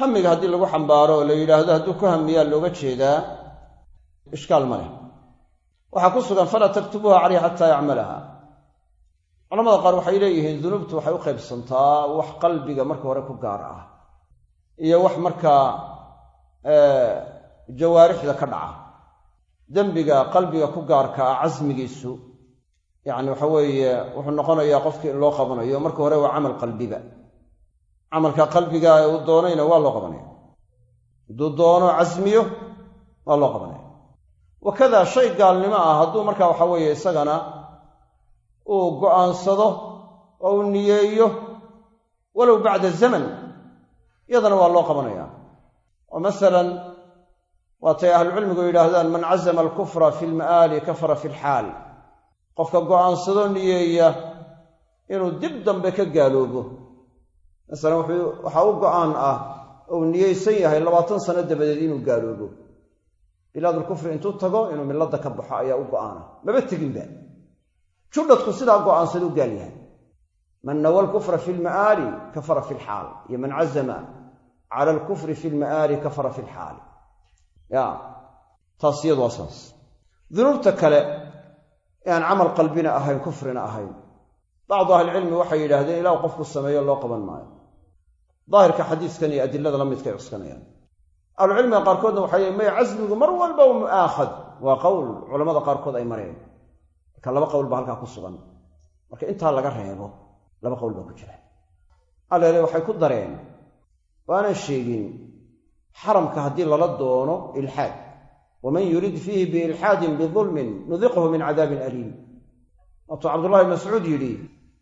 hamiga haddii lagu xambaaro oo la yidhaahdo hadduu ku hamiyaa looga jeedaa ishkaal ma leh. Waxaa ku sugan falaa taktubuuha caleyh xataa yacmalaha. Culamada qaar waxay leeyihiin dunuubtu waxay u qaybsantaa wax qalbiga marka hore ku gaar ah iyo wax markaa jawaarixda ka dhaca. Dembiga qalbiga ku gaarka ah casmigiisu yacni waxa weeye wuxuu noqonayaa qofkii in loo qabanayo. Marka hore waa camal qalbiba camalka qalbiga ee uu doonayna waa loo qabanaya hadduu doono casmiyo waa loo qabanaya wakada shay gaalnimo ah hadduu marka waxa weeye isagana uu go'aansado oo uu niyeeyo walow bacda zaman iyadana waa loo qabanaya oo masalan waatay ahlucilmigu yidhaahdaan man cazama alkufra fi lma'aali kafara fi lxaal qofka go'aansado niyeeya inuu dib dambe ka gaaloobo. Masalan waxaa u go'aan ah ou niyeysan yahay labaatan sano dabadeed inuu gaaloobo. Bilaadulkufri intuu tago inuu milladda ka baxo ayaa u go'aana maba teginba judhadku sidaa go'aansada u gaal yahay. Man nawa alkufra fi lma'aali kafara fi lxaal iyo man cazama cala alkufri fi lma'aali kafara fi lxaali ya taas waa saas. Dunuubta kale ee aan camal qalbina ahayn kufrina ahayn. Bacdu ahlicilmi waxay yidhaahdeen ilaa uu qofku sameeyo loo qaban maayo. Daahirka xadiiskan iyo adilada la midkay cuskanayaan ahlucilmiga qaarkoodna waxay leeyn maya casmigu mar walba mu'aakhad waa qowl culammada qaarkood ay mareen. Marka laba qowl baa halkaa ku sugan. Marka intaa laga reebo laba qowl baa ku jira. Alleele waxay ku dareen waanan sheegin xaramka haddii lala doono ilxaad waman yurid fiihi biilxaadin bidulmin nudiqhu min cadaabin aliim waatuu cabdullahi mascuud yidhi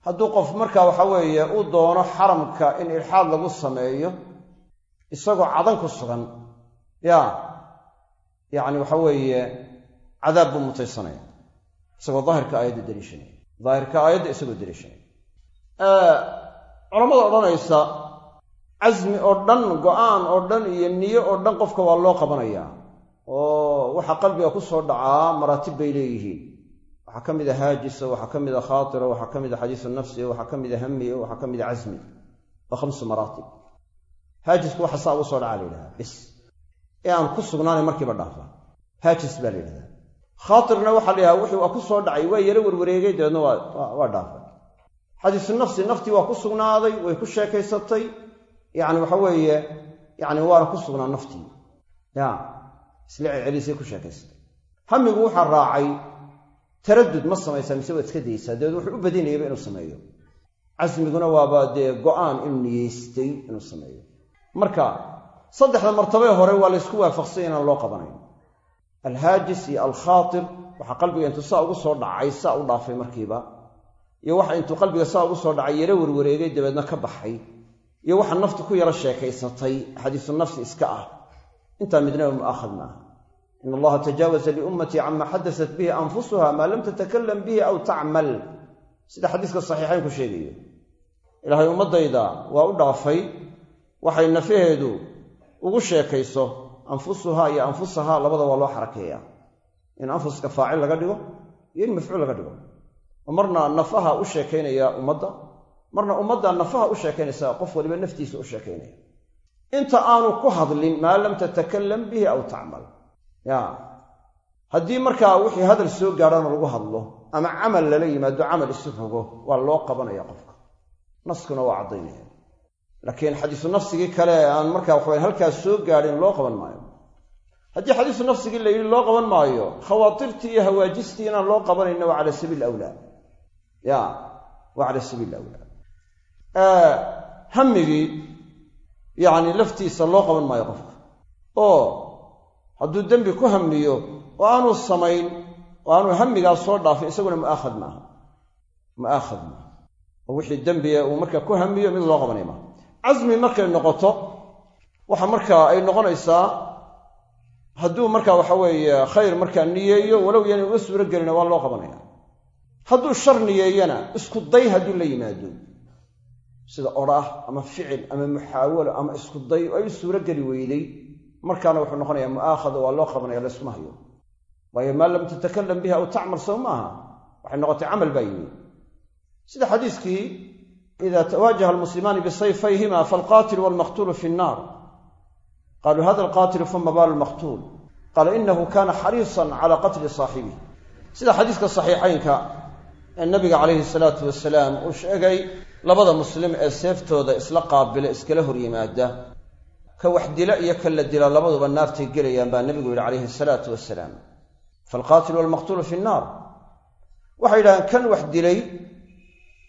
hadduu qof marka waxa weeye uu doono xaramka in ilxaad lagu sameeyo isagoo cadan ku sugan ya yacni waxa weeye cadaab buu mutaysanaya isagoo daahirka aayadda daliishanaya daahirka aayadda isagoo daliishanaya culammada odhanaysa casmi oo dhan go'aan oo dhan iyo niyo oo dhan qofka waa loo qabanayaa oo waxa qalbiga ku soo dhacaa maraatib bay leeyihiin. Waxaa ka mid a haajisa waxaa ka mid a khaatira waxaa ka mid a xadiisu nafsi waxaa ka mid a hami waxaa ka mid a casmi. Waa khamsu maraatib haajisku waxa saa ugu soo dhacaa la yidhahdaa bis. Ee aan ku sugnaanay markiiba dhaafa haajis baa la yidhahdaa. Khaatirna waxaa la yidhahdaa wixii waa ku soo dhacay waa yaro werwareegay dabeedna waa dhaafay. Xadiisu nafsi naftii waa ku sugnaaday way ku sheekaysatay. Yacni waxa weeye yacni waana ku sugnaa naftii. Ya isla celcelisay ku sheekaysatay. Hamigu waxaa raacay taradud ma samaysaa mise waad iska daysaa dabeed wuxuu u badinayaba inuu sameeyo. Casmiguna waaba dee go'aan inuu niyeystay inuu sameeyo. Marka saddexda martabee hore waa laysku waafaqsay inaan loo qabanayn. Alhaajis iyo alkhaatir waxaa qalbiga intuu saa ugu soo dhacay saa u dhaafay markiiba. Iyo waxa intuu qalbiga saa ugu soo dhacay yaro werwareegay dabeedna ka baxay. Iyo waxa nafti ku yaro sheekaysatay xadiisu nafsi iska ah intaa midnaba mu'aakhad maaha. In allaha tajaawaza liummatii cama xadasat bihi anfusuha maa lam tatakalam bihi aw tacmal. Sida xadiiska saxiixayn ku sheegayo. Ilaahay ummaddayda waa u dhaafay waxay nafaheedu ugu sheekayso anfusuhaa iyo anfusahaa labada waa loo xarakeeyaa. In anfuska faacil laga dhigo iyo in mafcuul laga dhigo. Oo marna nafaha u sheekaynaya ummadda? Marna ummaddaa nafaha u sheekaynaysaa qof waliba naftiisa u sheekaynaya inta aanu ku hadlin maa lam tatakalam bihi aw tacmal. Ya. Haddii markaa wixii hadal soo gaadhana lagu hadlo ama camal lala yimaado camal isu rogo waa loo qabanaya qofka. Naskuna waa caddaynaya. Laakiin xadiisu nafsigii kale aan markaa waxawaye halkaas soo gaadhin loo qaban maayo. Haddii xadiisu nafsigii la yidhi loo qaban maayo khawaatirtii iyo hawaajistii inaan loo qabanayna waa cala sabiil awlaa. Ya waa cala sabiil awlaa. Hammigii yacni laftiisa loo qaban maayo qofka. Oo hadduu dembi ku hamiyo oo aanu samayn oo aanu hamigaas soo dhaafin isaguna mu'aakhad maaha. Mu'aakhad maaha. Oo wixii dembiga uu markaa ku hamiyo mid loo qabanay maaha. Casmi markay noqoto waxa markaa ay noqonaysaa hadduu markaa waxa weeye khayr markaa niyeeyo walow yana uga suuro gelina waa loo qabanaya. Hadduu shar niyeeyana isku day hadduu la yimaado sida odhaah ama ficil ama muxaawalo ama isku day oo ay suuro geli weyday markaana wuxuu noqonayaa mu'aakhado waa loo qabanaya laysuma hayo. Waayo maa lam tatakalam bihi aw tacmal sow maaha? Waxay noqotay camal baa yimi sida xadiiskii ida tawaajaha almuslimaani bisayfayhima falqaatilu walmaqtuulu fi nnaar qaluu hada alqaatilu fama baalu lmaqtuul qaala inahu kana xariisan cala qatli saaxibih sida xadiiska saxiixaynka ee nabiga calayhi salaatu wasalaam uu sheegay labada muslim ee seeftooda isla qaabila iskala hor yimaada ka wax dila iyo ka la dila labaduba naartay gelayaan baa nebigu yidhi calayhi salaatu wasalaam faalqaatilu walmaqtuulu fi nnaar. Waxay yidhahdeen kan wax dilay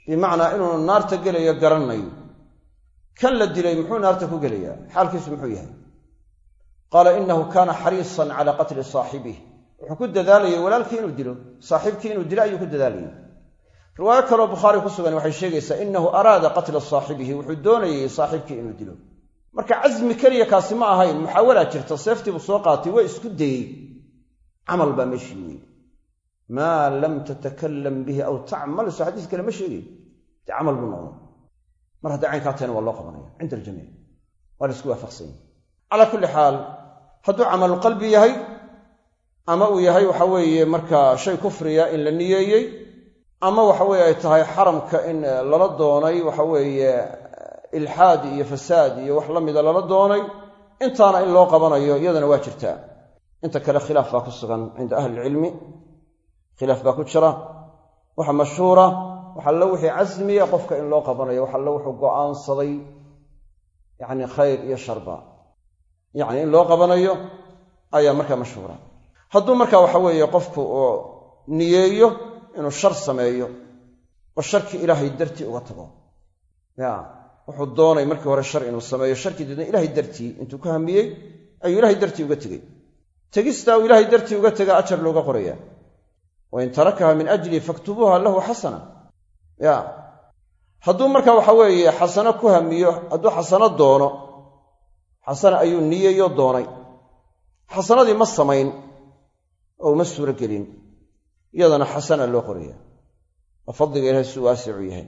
bimacnaa inuu naarta gelayo garanayo kan la dilay muxuu naarta ku gelayaa? Xaalkiisu muxuu yahay. Qaala inahu kaana xariisan cala qatli saaxibih wuxuu ku dadaalayay walaalkii inuu dilo saaxiibkii inuu dilo ayuu ku dadaalayay riwaayo kaloo bukhaari ku sugan waxay sheegaysaa inahu araada qatla saaxibihi wuxuu doonayay saaxiibkii inuu dilo. Marka casmi keliya kaasi ma ahayn muxaawalaa jirta seeftiibuu soo qaatay waa isku dayey. Camal baa meeshii weeye maa lam tatakalam bihi aw tacmal soo xadiis kale ma sheegay dee camal buu noqday mar hadday caynkaa tahayna waa loo qabanaya cinda aljamiic. Waa la isku waafaqsanya kulli xaal hadduu camaluqalbi yahay ama uu yahay waxa weeye shay kufriya in la niyeeyey ama waxa weye ay tahay xaramka in lala doonay waxa weeye ilxaad iyo fasaad iyo wax la mida lala doonay intaana in loo qabanayo iyadana waa jirtaa. Inta kale khilaaf baa ku sugan cinda ahli ilcilmi khilaaf baa ku jira waxa mashhuura waxallo wixii casmiya qofka in loo qabanayo waxallo wuxuu go'aansaday yacni khayr iyo sharba yacni in loo qabanayo ayaa markaa mashhuura. Hadduu marka waxa weeye qofku uu niyeeyo inuu shar sameeyo oo sharkii ilaahay dartii uga tago. Ya wuxuu doonay markii hore shar inuu sameeyo. Sharkii deedna ilaahay dartii intuu ka hamiyey ayuu ilaahay dartii uga tegey. Tegistaa uu ilaahay dartii uga tega ajar looga qoraya wain tarakaha min ajli faktubuuha lahu xasana ya hadduu marka waxa weeye xasano ku hamiyo hadduu xasano doono xasana ayuu niyeeyo doonay. Xasanadii ma samayn oo uma suuro gelin iyadana xasana loo qoraya oo fadliga ilahay su waasicu yahay.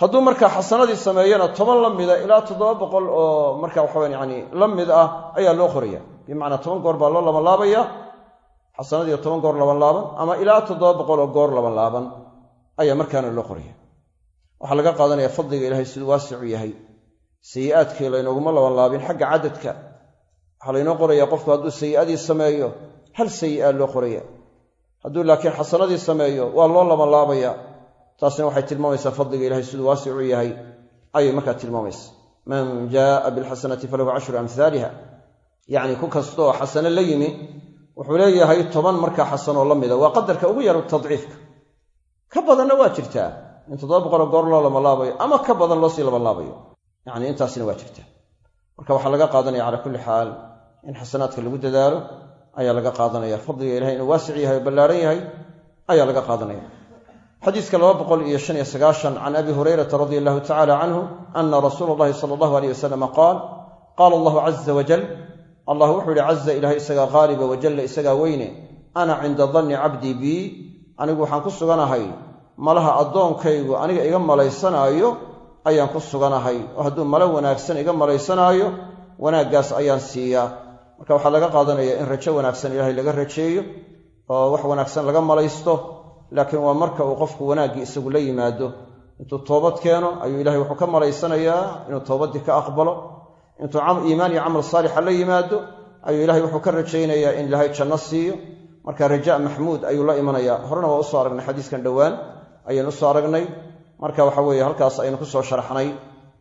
Hadduu markaa xasanadii sameeyana toban la mida ilaa toddoba boqol oo marka waxawan yani la mid ah ayaa loo qoraya bimacnaa toban goor baa loo labanlaabaya. Xasanadiio toban goor labanlaaban ama ilaa toddoba boqol oo goor labanlaaban ayaa markaana loo qoraya waxaa laga qaadanaya fadliga ilahay siduu waasicu yahay. Sayi'aadkii laynooguma labanlaabin xagga cadadka waxaa laynoo qoraya qofku hadduu sayi'adii sameeyo hal sayi'a loo qoraya hadduu laakiin xasanadii sameeyo waa loo labanlaabaya taasina waxay tilmaamaysaa fadliga ilahay siduu waasicu yahay. Ayay markaa tilmaamaysa man jaaa bilxasanati falahu cashru amhaaliha yacni ku kastooo xasano la yimi wuxuu leeyahay toban markaa xasanoo la mida. Waa qadarka ugu yar tadciifka. Ka badanna waa jirtaa. In toddoba boqoloo goor loo labanlaabayo ama ka badan loo sii labanlaabayo yacni intaasina waa jirtaa. Marka waxaa laga qaadanaya calaa kulli xaal in xasanaadka lagu dadaalo ayaa laga qaadanaya. Fadliga ilahay inuu waasic yahay ballaaran yahay ayaa laga qaadanaya. Xadiiska laba boqol iyo shan iyo sagaashan can abi hurayrata radia allahu tacala canhu ana rasuula allahi sala allahu aleyh wasalama qaal qaala allahu caza wajal allah wuxuu yihi caza ilahay isagaa qaaliba wajalla isagaa weyne. Ana cinda danni cabdii bii anigu waxaan ku suganahay. Malaha addoonkaygu aniga iga malaysanaayo ayaan ku suganahay. Oo hadduu malo wanaagsan iga malaysanaayo wanaaggaas ayaan siiyaa marka waxaa laga qaadanaya in rajo wanaagsan ilaahay laga rajeeyo oo wax wanaagsan laga malaysto laakiin waa marka uu qofku wanaaggii isagu la yimaado. Intuu toobad keeno ayuu ilahay wuxuu ka malaysanayaa inuu toobaddii ka aqbalo. Intuu iimaan iyo camal saalixa la yimaado ayuu ilahay wuxuu ka rajaynayaa in ilaahay janno siiyo. Marka raja maxmuud ayuu la imanayaa. Horena waa u soo aragnay xadiiskan dhowaan ayaynu u soo aragnay. Marka waxa weeye halkaas aynu ku soo sharaxnay.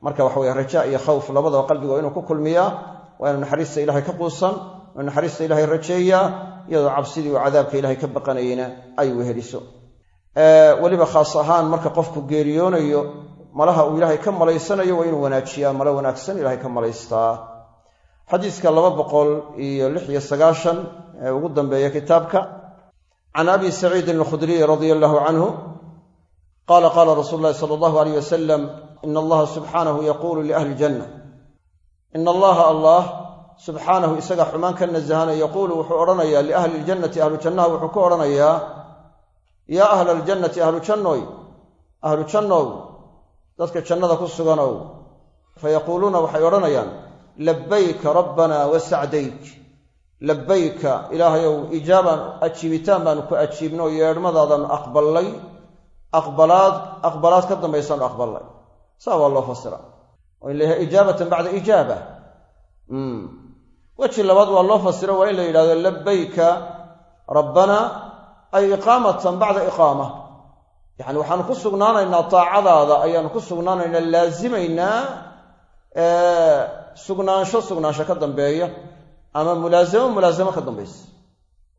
Marka waxa weye raja iyo khawf labadaba qalbiga waa inuu ku kulmiyaa waa inu naxariista ilahay ka quusan waa naxariista ilahay rajeeyaa iyadoo cabsidii uu cadaabka ilahay ka baqanayeyna ay weheliso. Weliba khaas ahaan marka qofku geeriyoonayo malaha uu ilaahay ka malaysanayo waa inuu wanaajiyaa malo wanaagsan ilahay ka malaystaa. Xadiiska laba boqol iyo lix iyo sagaashan ee ugu dambeeya kitaabka can abi saciidin alkhudriy radia allahu canhu qaala qaala rasuulu llahi sala allahu alayh wasalam ina allaha subxaanahu yaquulu liahli iljanna ina allaha allah subxaanahu isaga xumaan ka nasahana yaquulu wuxuu odhanayaa liahli iljannati ahlu jannaha wuxuu ku odhanayaa yaa ahla aljannati ahlu jannoy ahlu jannow dadka jannada ku suganow fayaquuluuna waxay odhanayaan labbayka rabbana wa sacdayk labbayka ilaahayow ijaabaan ajiibitaan baanu ku ajiibno yeedhmadaadaanu aqballay aqbalaad aqbalaad ka dambaysaanu aqballay saa waa loo fasira oo in la yahay ijaabatan bacda ijaaba. Weji labaad waa loo fasiro waa in la yidhahdo labbayka rabbana ay iqaamatan bacda iqaama. Yacni waxaanu ku sugnaanaynaa taacadaada ayaanu ku sugnaanaynaa laasimaynaa sugnaansho sugnaansho ka dambeeya ama mulaasamo mulaasamo ka dambaysa.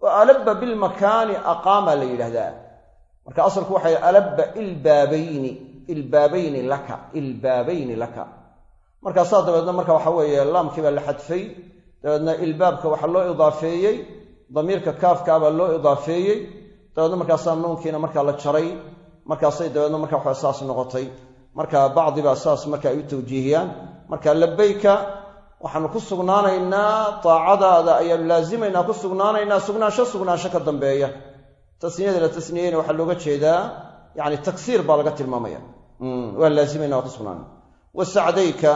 Oo alabba bilmakaani aqaama la yidhahdaa. Marka asalku waxay alabba ilbaabayni ilbaabayni laka ilbaabayni laka markaasaa dabeedna marka waxa weeye laamkii baa la xadfay. Dabeedna ilbaabka waxaa loo idaafeeyey. Damiirka kaafkaa baa loo idaafeeyey. Dabeedna markaasaa nuunkiina markaa la jaray. Markaasay dabeedna marka waxa saas noqotay. Marka bacdibaa saas marka ay u tawjiihiyaan. Marka labayka waxaanu ku sugnaanaynaa daacadaada ayaanu laasimaynaa ku sugnaanaynaa sugnaansho sugnaansho ka dambeeya. Tasniyada la tasniyeyna waxaa looga jeedaa. Yani taksiir baa laga tilmaamaya. Waa laasimayna waa ku sugnaanayna wa sacdayka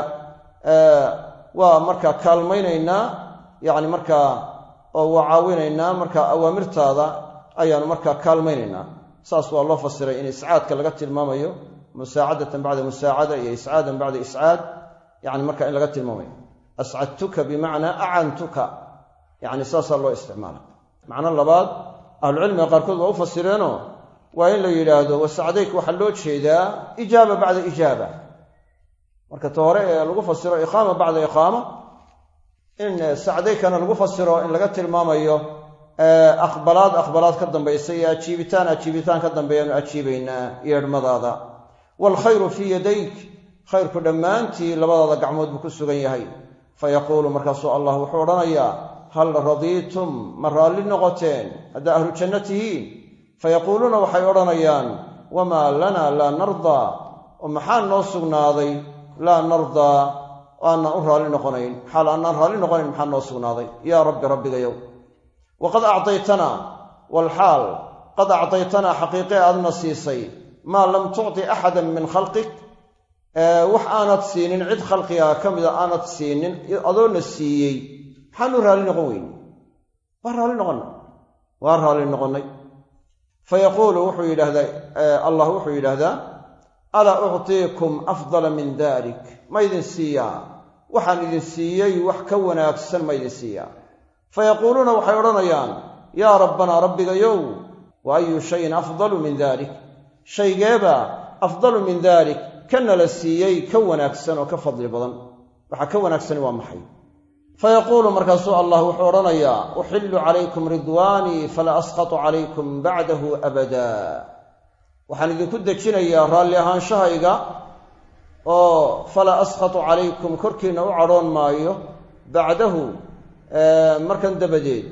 waa markaa kaalmaynaynaa yani markaa oo waa caawinaynaa marka awaamirtaada ayaanu markaa kaalmaynaynaa. Saas waa loo fasiray in iscaadka laga tilmaamayo musaacadatan bacda musaacada iyo iscaadan bacda iscaad yani marka in laga tilmaamayo. Ascadtuka bimacnaa acantuka yani saasaa loo isticmaala macno labaad ahlucilmiga qaarkood waa u fasireenoo waa in la yidhaahdo wasacdayk waxaa loo jeedaa ijaaba bacda ijaaba marka ta hore ee lagu fasiro iqaama bacda iqaama in sacdaykana lagu fasiro in laga tilmaamayo aqbalaad aqbalaad ka dambaysa iyo ajiibitaan ajiibitaan ka dambeeyaanu ajiibaynaa yeedhmadaada waalkhayru fii yadayk khayrku dhammaantii labadaada gacmood buu ku sugan yahay. Fayaquulu markaasuu allah wuxuu odhanayaa hal radiitum ma raalli noqoteen? Haddaa ahlu janno tihiin? Fayaquuluuna waxay odhanayaan wamaa lana laa nardaa? Oo maxaa noo sugnaaday laa nardaa aanaan u raalli noqonayn. Xaal aanaan raalli noqonayn maxaa noo sugnaaday? Yaa rabbi rabbigayow waqad acdaytanaa walxaal qad acdaytanaa xaqiiqee aadna siisay. Maa lam tucti axadan min khalqik. Wax aanad siinin cid khalqigaa ka mida aanad siinin adoona siiyey. Maxaanu raalli noqon weyne waa raalli noqonna waa raalli noqonnay fayaquulu wuxuu yidhaahdaa allah wuxuu yidhaahdaa alaa uctiikum afdala min dalik? Ma idin siiyaa waxaan idin siiyey wax ka wanaagsan ma idin siiyaa fayaquuluuna waxay odhanayaan yaa rabbanaa rabbigayow wa ayu shayin afdalu min dalik? Shaygeeba afdalu min dalik kana la siiyey ka wanaagsan oo ka fadli badan. Waxaa ka wanaagsani waa maxay? Fayaquulu markaasuu allah wuxuu odhanayaa uxillu calaykum ridwaanii fala asqatu calaykum bacdahu abada waxaan idinku dejinayaa raalli ahaanshahayga oo fala asqatu calaykum korkiinna u cadhoon maayo bacdahu markan dabadeed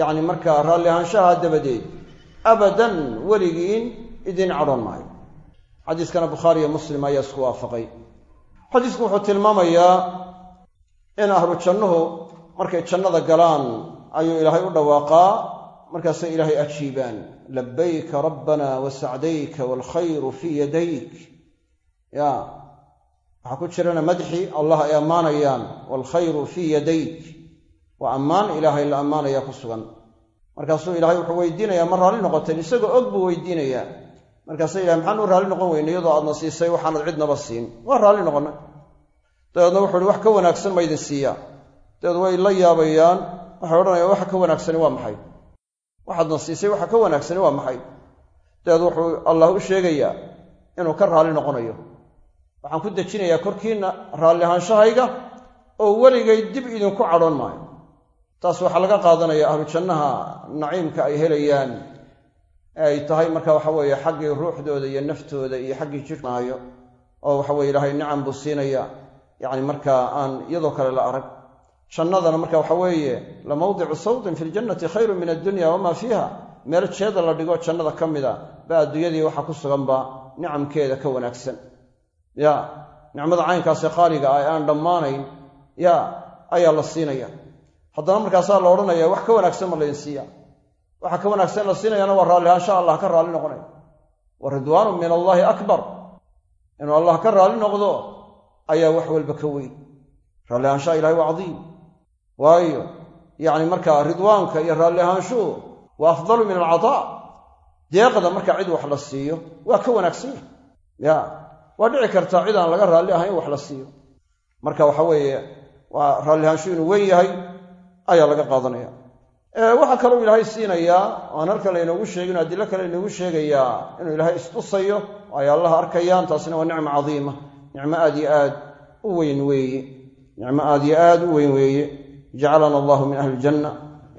yacni markaa raalli ahaanshaha dabadeed abadan weligiin idin cadhoon maayo. Xadiiskana bukhaariyo muslim ayaa isku waafaqay. Xadiisku wuxuu tilmaamayaa in ahlu jannuhu markay jannada galaan ayuu ilaahay u dhawaaqaa markaasay ilaahay ajiibaan labbayka rabbana wa sacdayka waalkhayru fii yadayk. Ya waxaa ku jirana madxi allah ay ammaanayaan waalkhayru fii yadayk. Waa ammaan ilaahay la ammaanayaa ku sugan. Markaasuu ilaahay wuxuu weydiinayaa ma raalli noqoteen isagoo og buu weydiinayaa. Markaasay yidhahay maxaan u raalli noqon weyne iyadoo aadna siisay waxaanad cidnaba siin. Waa raalli noqonnay dabeedna wuxuu ihi wax ka wanaagsan ma idin siiyaa. Dabeed way la yaabayaan waxay odhanayaan waxa ka wanaagsani waa maxay waxaadna siisay waxa ka wanaagsani waa maxay? Dabeed wuxuu allah u sheegayaa inuu ka raalli noqonayo. Waxaan ku dejinayaa korkiinna raalli ahaanshahayga oo weligay dib idinku cadhoon maayo. Taas waxaa laga qaadanaya ahlu jannaha naciimka ay helayaan ay tahay marka waxa weeye xaggii ruuxdooda iyo naftooda iyo xaggii jirnaayo oo waxa weye ilaahay nicam buu siinaya. Yacni markaa aan iyadoo kale la arag jannadana marka waxa weeye la mawdicu sawtin fi ljannati khayrun min addunya wamaa fiiha meel jeeda la dhigo jannada ka mida ba adduunyadii waxa ku suganba nicamkeeda ka wanaagsan. Ya nicmada caynkaasee qaaliga ah aan dhammaanayn ya ayaa la siinaya. Haddana markaasaa la odhanaya wax ka wanaagsan ma laydin siiya. Waxa ka wanaagsan la siinayana waa raalli ahaansha allah ka raalli noqonaya. Wa ridwaanun min allaahi akbar. Inuu allah ka raalli noqdo ayaa wax walba ka weyn. Raalli ahaanshaha ilahay waa cadiim waayo yacni markaa ridwaanka iyo raalli ahaanshuhu waa afdalu min alcataa deeqda marka cid wax la siiyo waa ka wanaagsan yahay. Ya waa dhici kartaa cid aan laga raalli ahayn in wax la siiyo. Marka waxa weeye waa inuu weyn yahay ayaa laga qaadanaya. Waxaa kaloo ilaahay siinayaa aan halkan laynoogu sheegin adilo kale laynoogu sheegayaa inuu ilaahay istusayo ay allaha arkayaan taasina waa nicma cadiima. Nicmo aad yo aad u weyn weeye. Nicmo aad yo aad u weyn weeye jacalana allahu min ahli iljanna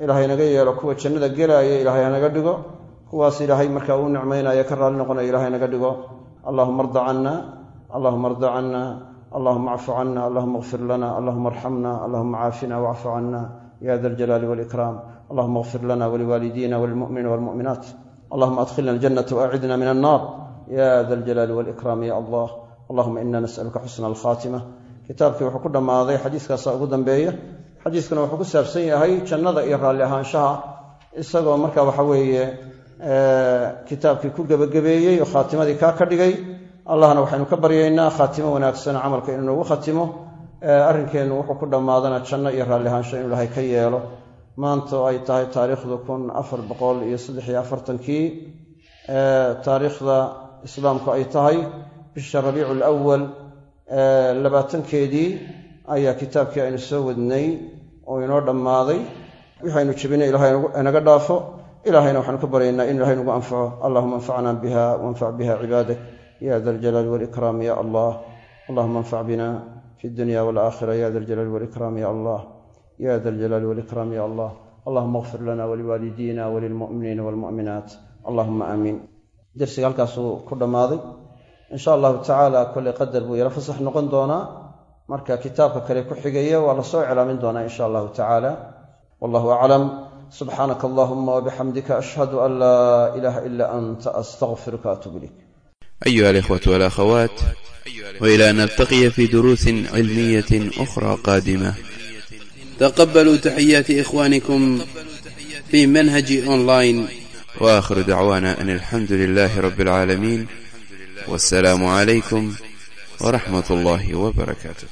ilaahay naga yeelo kuwa jannada gelaaya ilaahay hanaga dhigo. Kuwaas ilaahay markaa uu nicmaynaya ka raalli noqonaya ilahay naga dhigo. Allahuma arda canna allahuma arda canna allahuma acfu canna allahuma akfir lana allahuma arxamna allahuma caafina wacfu canna ya da aljalaali walikraam allahuma akfir lana waliwaalidina walilmu'miniina walmu'minaat allahuma adkhilna aljanata waacidna min annar ya da aljalaali walikraam ya allah. Allahuma ina nas'aluka xusna alkhaatima kitaabkii wuxuu ku dhammaaday xadiiskaasa ugu dambeeya xadiiskuna wuxuu ku saabsan yahay jannada iyo raalli ahaanshaha. Isagoo marka waxa weeye kitaabkii ku gebagabeeyey oo khaatimadii kaa ka dhigay allahna waxaynu ka baryaynaa khaatimo wanaagsan camalka inuu noogu khatimo arrinkeennu wuxuu ku dhammaadana janno iyo raalli ahaansho inuu ilaahay ka yeelo. Maanta oo ay tahay taariikhdu kun afar boqol iyo saddex iyo afartankii taariikhda islaamku ay tahay bisha rabiicu alawal labaatankeedii ayaa kitaabkii aynu soo wadnay oo inoo dhammaaday. Waxaynu jebinay ilahay inaga dhaafo. Ilahayna waxaanu ka baryaynaa in ilahay nagu anfaco. Allahuma anfacna biha wanfac biha cibaadak ya da aljalaali walikraam ya allah. Allahuma anfac bina fi dunya walaakhira ya da aljalaali walikraam ya allah. Ya da aljalaali walikraam ya allah. Allahuma akfir lana waliwaalidina walilmu'miniina walmu'minaat allahuma aamiin dersiga halkaasuu ku dhammaaday. Insha allahu tacaala kolley qadar buu yaro fasax noqon doonaa marka kitaabka kale ku xigaya waa la soo iclaamin doonaa insha allahu tacaala wallahu aclam subxaanaka allahuma wabixamdika ashhadu an laa ilaaha ila anta astaqfiruka atuub ilayk أيها الإخوة والأخوات وإلى أن نلتقي في دروس علمية أخرى قادمة تقبلوا تحيات إخوانكم في منهج أونلاين وآخر دعوانا أن الحمد لله رب العالمين والسلام عليكم ورحمة الله وبركاته